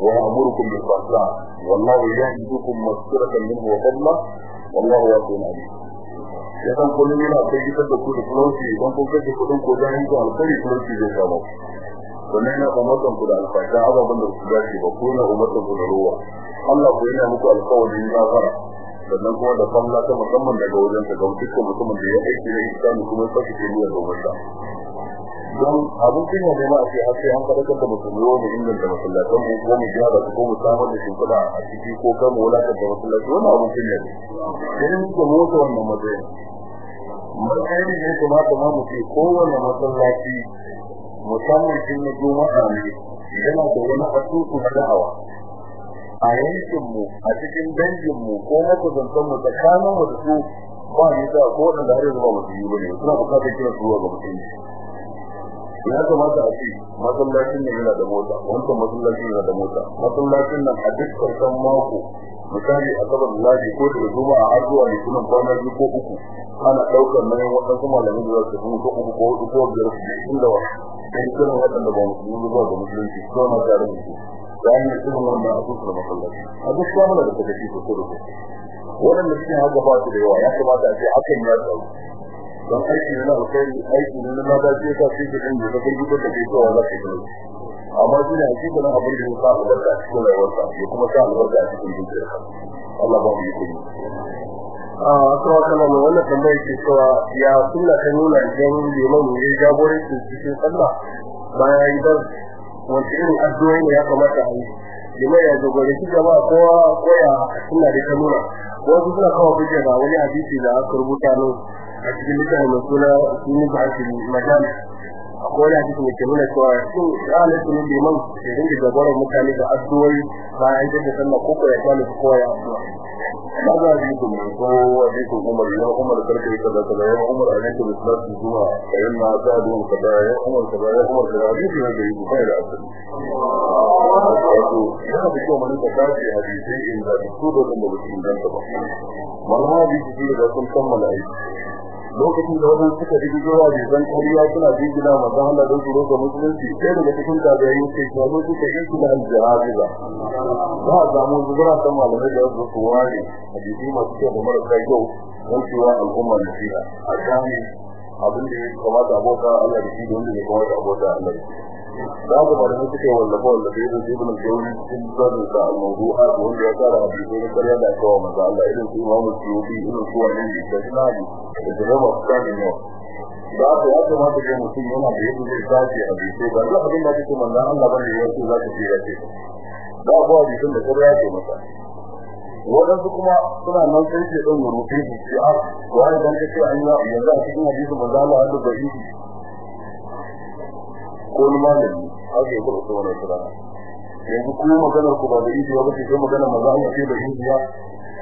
wa amurukum bil fahsha wallahu yahidukum masiratan minhu wa fadla. Wallahu wasi'un alim. Ya san kullum yana kai gidan da ku da talauci. Don kun kashe kuɗin ko dan yin alkhairi talauci zai samu wannan yana umartan ku da alfasha ababen da su dace ba ko yana umartan ku da ruwa. Allah ko yana muku alƙawarin gafara sannan kuma da falla ta musamman daga wajen ta ga dukkan mutumin da ya aiki da isani kuma ya sake ke niyyar domin sa. Don abin kunya ne ma a ce har sai an faɗakar da musulmi wani inganta masallatan mu ko mu gyara su ko mu samar da shimfiɗa a ciki ko kan mu wulatar da masallaci. Wannan abin kunya ne. Idan muka motsa wannan matsayin. Matsayin da ya kamata ma mu ce kowane masallaci musamman shi na juma'a ne yana da wani asusu da'awa a yankin mu a cikin dangin mu ko makusantan mu tsakanin mu da su ba ni da ko da har yanzu ba mu yi ba ne suna buƙatar kira su ga mutum ya kamata a ce masallacin nan yana da mota wancan masallacin yana da mota. Masallacin nan a duk ƙarshen mako misali a sabar ladi ko da juma'a har zuwa litinin kwana biyu ko uku ana ɗaukar nan waɗansu malamin da su ko uku ko huɗu ko biyar inda wa sai kiran waɗanda ba musulmi zuwa ga musulunci ko na tare da su. Da hanyar irin wannan asusun masallaci. A duk kwamana da take ci sosai da waɗanda suke haka ba su da yawa ya kamata a ce hakan ya tsaro don aiki na alkhairi aiki ne na lada ce ka da ɗin da ka da kai ka yi amma shi ne hakika na abin da ya sa albarka a cikin rayuwarsa ya kuma cikin Allah ba mu yi kuɗi a kana wannan tambayar ke cewa ya sunna ta nuna idan liman ya jagoranci cikin sallah bayan idan wani irin addu'o'i ne ya kamata a yi? liman ya jagoranci jama'a kowa koya suna da ta wasu suna kawo hujja ga wani hadisi da aka rubuta ne a cikin littafin mai suna sunan ba'atul majami. Akwai wani hadisi mai ke cewa shin ranar su ne liman ya dinga jagoran mutane da addu'o'i bayan jirgin sallah ko ko ya kwale su kowa ya addu'a? Kaga hadisin mai ko hadisin umar ya umar ƙarfe kaza kaza. Ya umar alaihi wasallatu zuwa ayyana sadu kaza. Ya umar kaza. Ya umar kaza. Hadisi ne da yi bukhari da asali wato yana da kyau mana da kashi hadisai in da su da kuma da cikin danta ba. Malama da shi da sun kammala aiki. Lokacin da wannan suka rigi jira da zan kariya suna jigila manzo Allah don tsoro ga musulunci sai daga cikin tabi'in sai shawo suka yi su da al-jahabiza ba za mu zura san malamai da su su ware hadisi masu kyau da marasa kyau don cewa al'umma da shi a gane abin da ya kamata abota Allah da shi da wanda ya kamata abota Allah da shi haka ba da mu suke wallafa wallafa irin su ibn al-jawzi cikin zarin sa al-mawdu'a wanda ya tsara hadisi na ƙarya da aka wa manzo Allah irin su imamu suyuti irin su wani ne da sunani da su kan ne da haka ya kamata ga mutum yana da yadda zai tashi a hadisi ba duk abin da kake manzo Allah ba ne ya ce za ka ce ya da abuwa hadisin da ƙarya ce masa. Waɗansu kuma suna nan sai ɗan rufe su ce a wani dan kace an yi yanzu a cikin hadisin manzo Allah da shi. Ko ni malami haka yake da wannan sura yanzu kuma maganar ku ba da idiya ba ce maganar maza Allah ce da idiya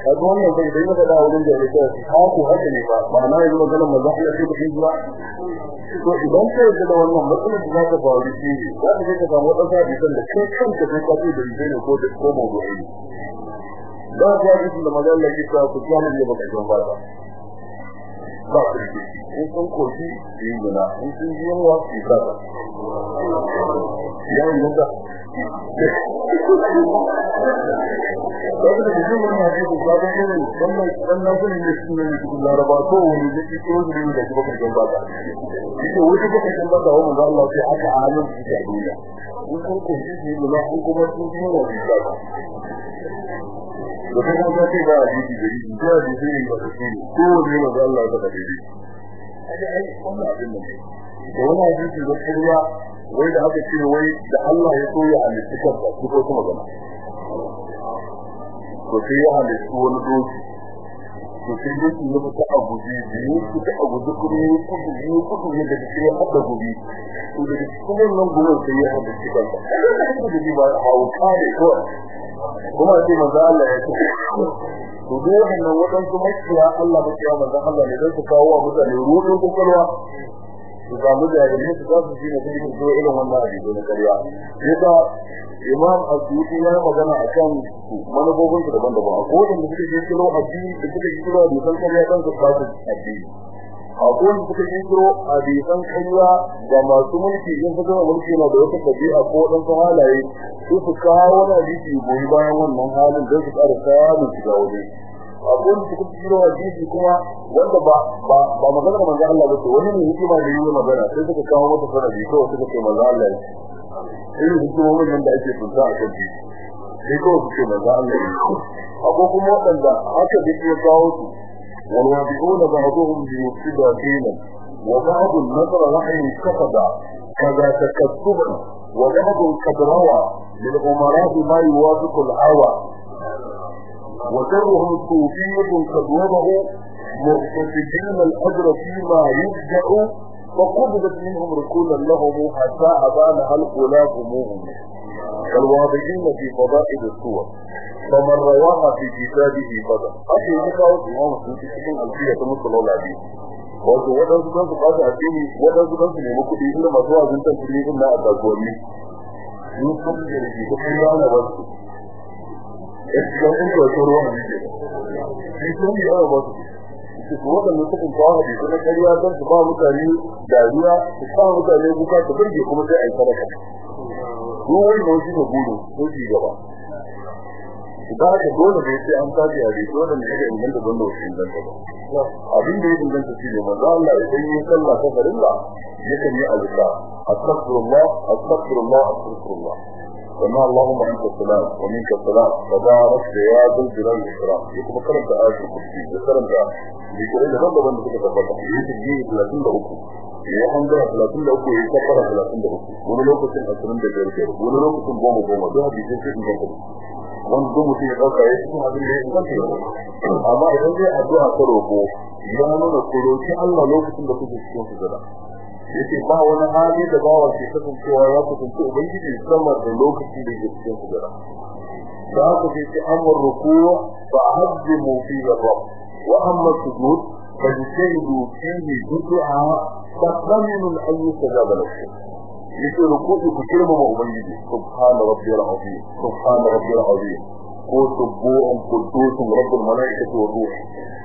kaga wannan bai dai maka da wurin da yake ha ku haka ne ba. Ba na yanzu maganar maza Allah ce da idiya to idan kai da wannan matsalar da zaka faru shi ne za ka je ka samu wadanda hadisan da kai kanka sai ka ce da idiya ne ko da ko mawdu'i da ya yi da maza Allah ke ku kiyama ne ba ka san ba. Ba ku in sun koshi su yi guna in sun ji yawa su yi kasa ya yi nuna Allah aka halin su aje ai abin ne da wani hadisi wai da aka ce wai da Allah ya so ya halitta kansa ko ko kuma gana ko sai ya halitta wani doki. To sai doki ya fita a guje biyu fita a guje kuma ya kudu biyu kudu ne da ya hada gubi to da cikin wannan gudun sai ya halitta kansa da ji ba hawo kare ko kuma sai manzo Allah ya ce to dai wannan wadansu makiya Allah ba ya manzo Allah ne dan su kawo wa mutane rudin kokolwa da yadda su za su ji ne sai su irin wannan hadisi na kariya yasa Imam Asyuti ya magana akan manufofin su daban-daban. Akwai wanda suke da suke yi kiro da san kariya kan su kasu addini akwai wanda suka yi kiro a bisan kariya da masu mulki in su gama mulki na da wata tabi'a ko wadansu halaye su su kawo wani hadisi goyi bayan wannan halin don su ƙara samun shiga waje. Akwai wanda suka kiro hadisi kuma wanda ba ba ba magana manzo Allah ba ce wani ne hikima da yi magana sai suka kawo masa sanadi to suka ce manzo Allah irin hikimomin nan da ake tunta a kan sai ko su ce manzo Allah akwai kuma waɗanda aka bi ya kawo su. Wal wabi'una ba'dhum bi yusida dinan wa ba'd an-nazar wahyi kafada kaza takattuban wa ba'd kadrawa lil وكره صوفية قد وضعوا مرتكبين الأجر فيما يبدأ فقبضت منهم رسولا لهم حتى أبان الأولى هموهم الواضعين في فضائل الصور فمن رواها في كتابه بدأ أخي مكاو الإمام السلسي ألفية تنص الله بيه wato waɗansu don su ɓata addini waɗansu don su nemi kuɗi inda masu wajen tasiri ina a kasuwanni in don in kawai ruwa ne. Shi sun yi yawa ba su. Su su waɗanda suka kawo hadisi na ƙarya don su ba mutane dariya su sa mutane kuka su burge kuma sai a yi sadaka. Duk wanda wasu da gudu ko ci gaba. Da haka dole ne sai an tafi a rito da ne da inganta don da wasu inganta ba. Abin da ya inganta shi ne manzo Allah idan yi sallah ta farilla yakan yi alƙa astaghfirullah astaghfirullah astaghfirullah. وما اللهم انت السلام ومنك السلام تبارك يا ذو الجلال والاكرام يكون كرمت آية الكرسي وكرمت بكل ده ده بند كده تبقى يجي يجي 33 ya hanga 33 ya kafara 33 wani lokacin 25 wani lokacin goma goma don hadisi sai in gaba wani don mutum ya dauka ya cikin abin da ya inganta amma idan zai addu'a ta roko ya nuna ku roki Allah lokacin da kuke cikin sujada yace ba wani hali da bawa ke kasancewa ya kusanci ubangiji sama da lokaci da yake cikin sujada da haka sai ce amar ruku fa ahdimu fi rabb wa amma sujud fa yusayidu fihi du'a fa thaminu an yustajaba lakum yace ruku ku kirma ma ubangiji subhana rabbiyal azim subhana rabbiyal azim ko subuhun kudusun rabbul malaikati wa ruh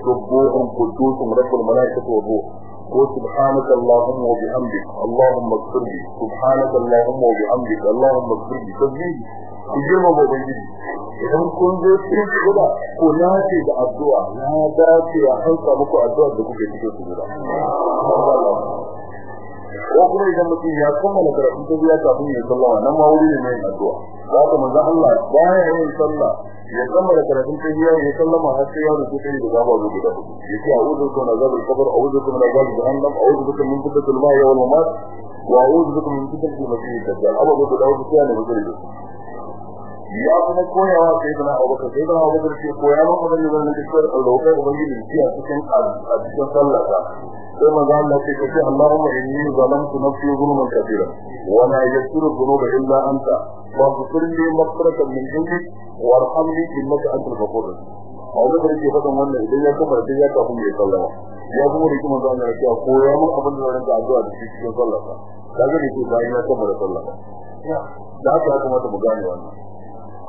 subuhun kudusun rabbul malaikati wa ruh ko subhanaka allahumma wa bihamdik allahumma ighfirli subhanaka allahumma wa bihamdik allahumma ighfirli ba idan kun zo cikin guda ko na ce da addu'a na dace a hanka muku addu'a da kuke cikin guda ko kuma idan mutum ya kammala karatu ta biya kafin ya sallama nan ma wuri ne mai addu'a. Za ka manzo Allah baya yin sallah ya kammala karatun ta biya ya sallama har sai ya rubuta kai da gaba da guda ya ce a'udhu bika min azabil qabr a'udhu bika min azabil jahannam a'udhu bika min fitnatil mahya wal mamat wa a'udhu bika min fitnatil masih ad-dajjal abu da dawo sai ne mutum ya kuma koyawa sai da Abubakar sai da Abubakar ke koya ma kuma ne wannan cikin roƙon ubangiji shi a cikin a cikin sallah ta sai manzo Allah sai kace Allahumma inni zalamtu nafsi zulman kabira wa la yaghfiru dhunuba illa anta waghfir li maghfiratan min indik warhamni innaka antal ghafur Abubakar ke wannan idan ya kafa sai ya mai ya kuma manzo Allah ya abin da da cikin sallah ta kaga ne ko bayan ya kammala sallah da kuma ta mu gane wannan.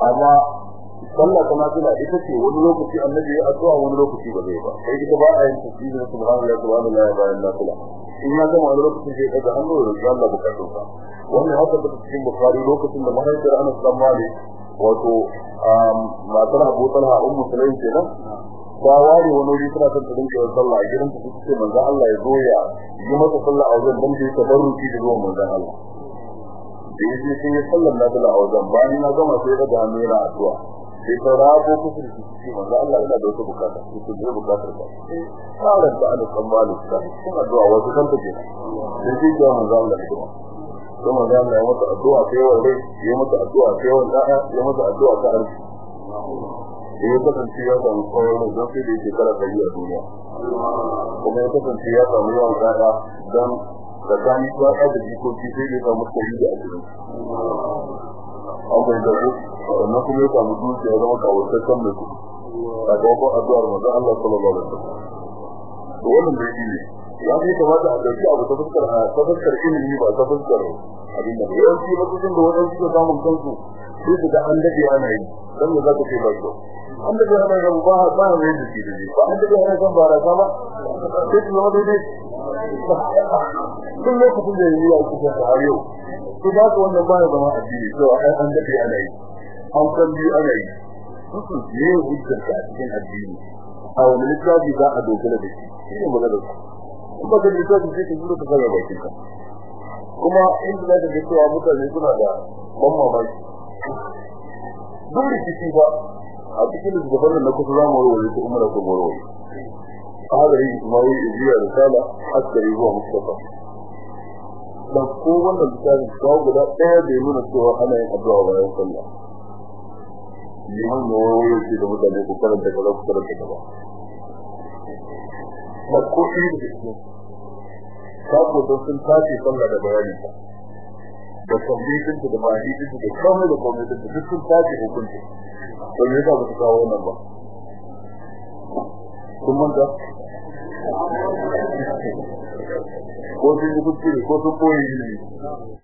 Amma sallah kuma tana ita ce wani lokaci annabi ya addu'a wani lokaci ba zai ba. Sai ita ba a yin tasbihi subhanallahi subhanallahi bayan nafila. In ya gama wani lokacin sai daga hannu da Allah bukatun sa wannan haka da cikin bukhari lokacin da mahaifiyar Anas bin Malik wato matar Abu Talha ummu Sulaim kenan ba ware wani wuri tana son ta dinga sallah a gidan ta ce manzo Allah ya zo ya yi mata sallah a wajen dan da ya tabarruki da zuwan manzo Allah. Da ya je sai ya sallar nafila a wajen bayan na gama sai daga hannu yana addu'a. Sai ta rabo kusa da shi manzo Allah yana da wata buƙata. Sai ta je buƙatar ta tsarin da ana tsammani ta cikin addu'a wasu kanta ke sai sai ya manzo Allah ya kuma sai manzo Allah ya mata addu'a sai wa rai ya mata addu'a sai wa da'a ya mata addu'a ta arziki. Ya kasance ya samu kawai don sai da yake kara kai a duniya. Kuma ya kasance ya samu yawan da'a don tsakanin ya da jikoki sai da samu kai da ajirin an bai da wannan kuma ya samu dukiya zama kawataccen mai kuɗi. A gaban addu'ar manzon Allah sallallahu alaihi wasallam. Wannan da shi ya fi kamata a ɗauki abu ta fuskar ta fuskar ilimi ba ta fuskar abin da yawanci lokacin da wadansu suka samun kansu sai su ga an daɗe ana yi dan da za ka ce ba an daɗe ana yi ba ba ne da shi da ba an daɗe ana kan bara sama? Sai zama daidai. Duk lokacin da yi a cikin har yau to ba ka wannan baya zama addini to ai an daɗe ana yi. An san biyu ana yi. Su ne hujjar ka cikin addini? A wani littafi za a dogara da shi? Shi ne magana kuma da ka kuma da cewa mutane suna da ban mamaki duk rikici ba. A cikin littafin na kusa za mu warware su umara ko warware. Hadari ismail ijiya da sala askari zuwa mustafa. Dan ko wannan littafin kawo guda ɗaya da ya nuna cewa ana yin addu'a bayan sallah. Liman ne wayo ce da mutane ku karanta kaza ku karanta kaza ba ko shi da shi ko don sun tashi sallah da bayani da kwamitin da mahidin da komai da komai da duk sun tashi hukunci. To yasa ba kawo wannan ba? Kun manta? Ko sun yi kuskure ko sun koyi ilimi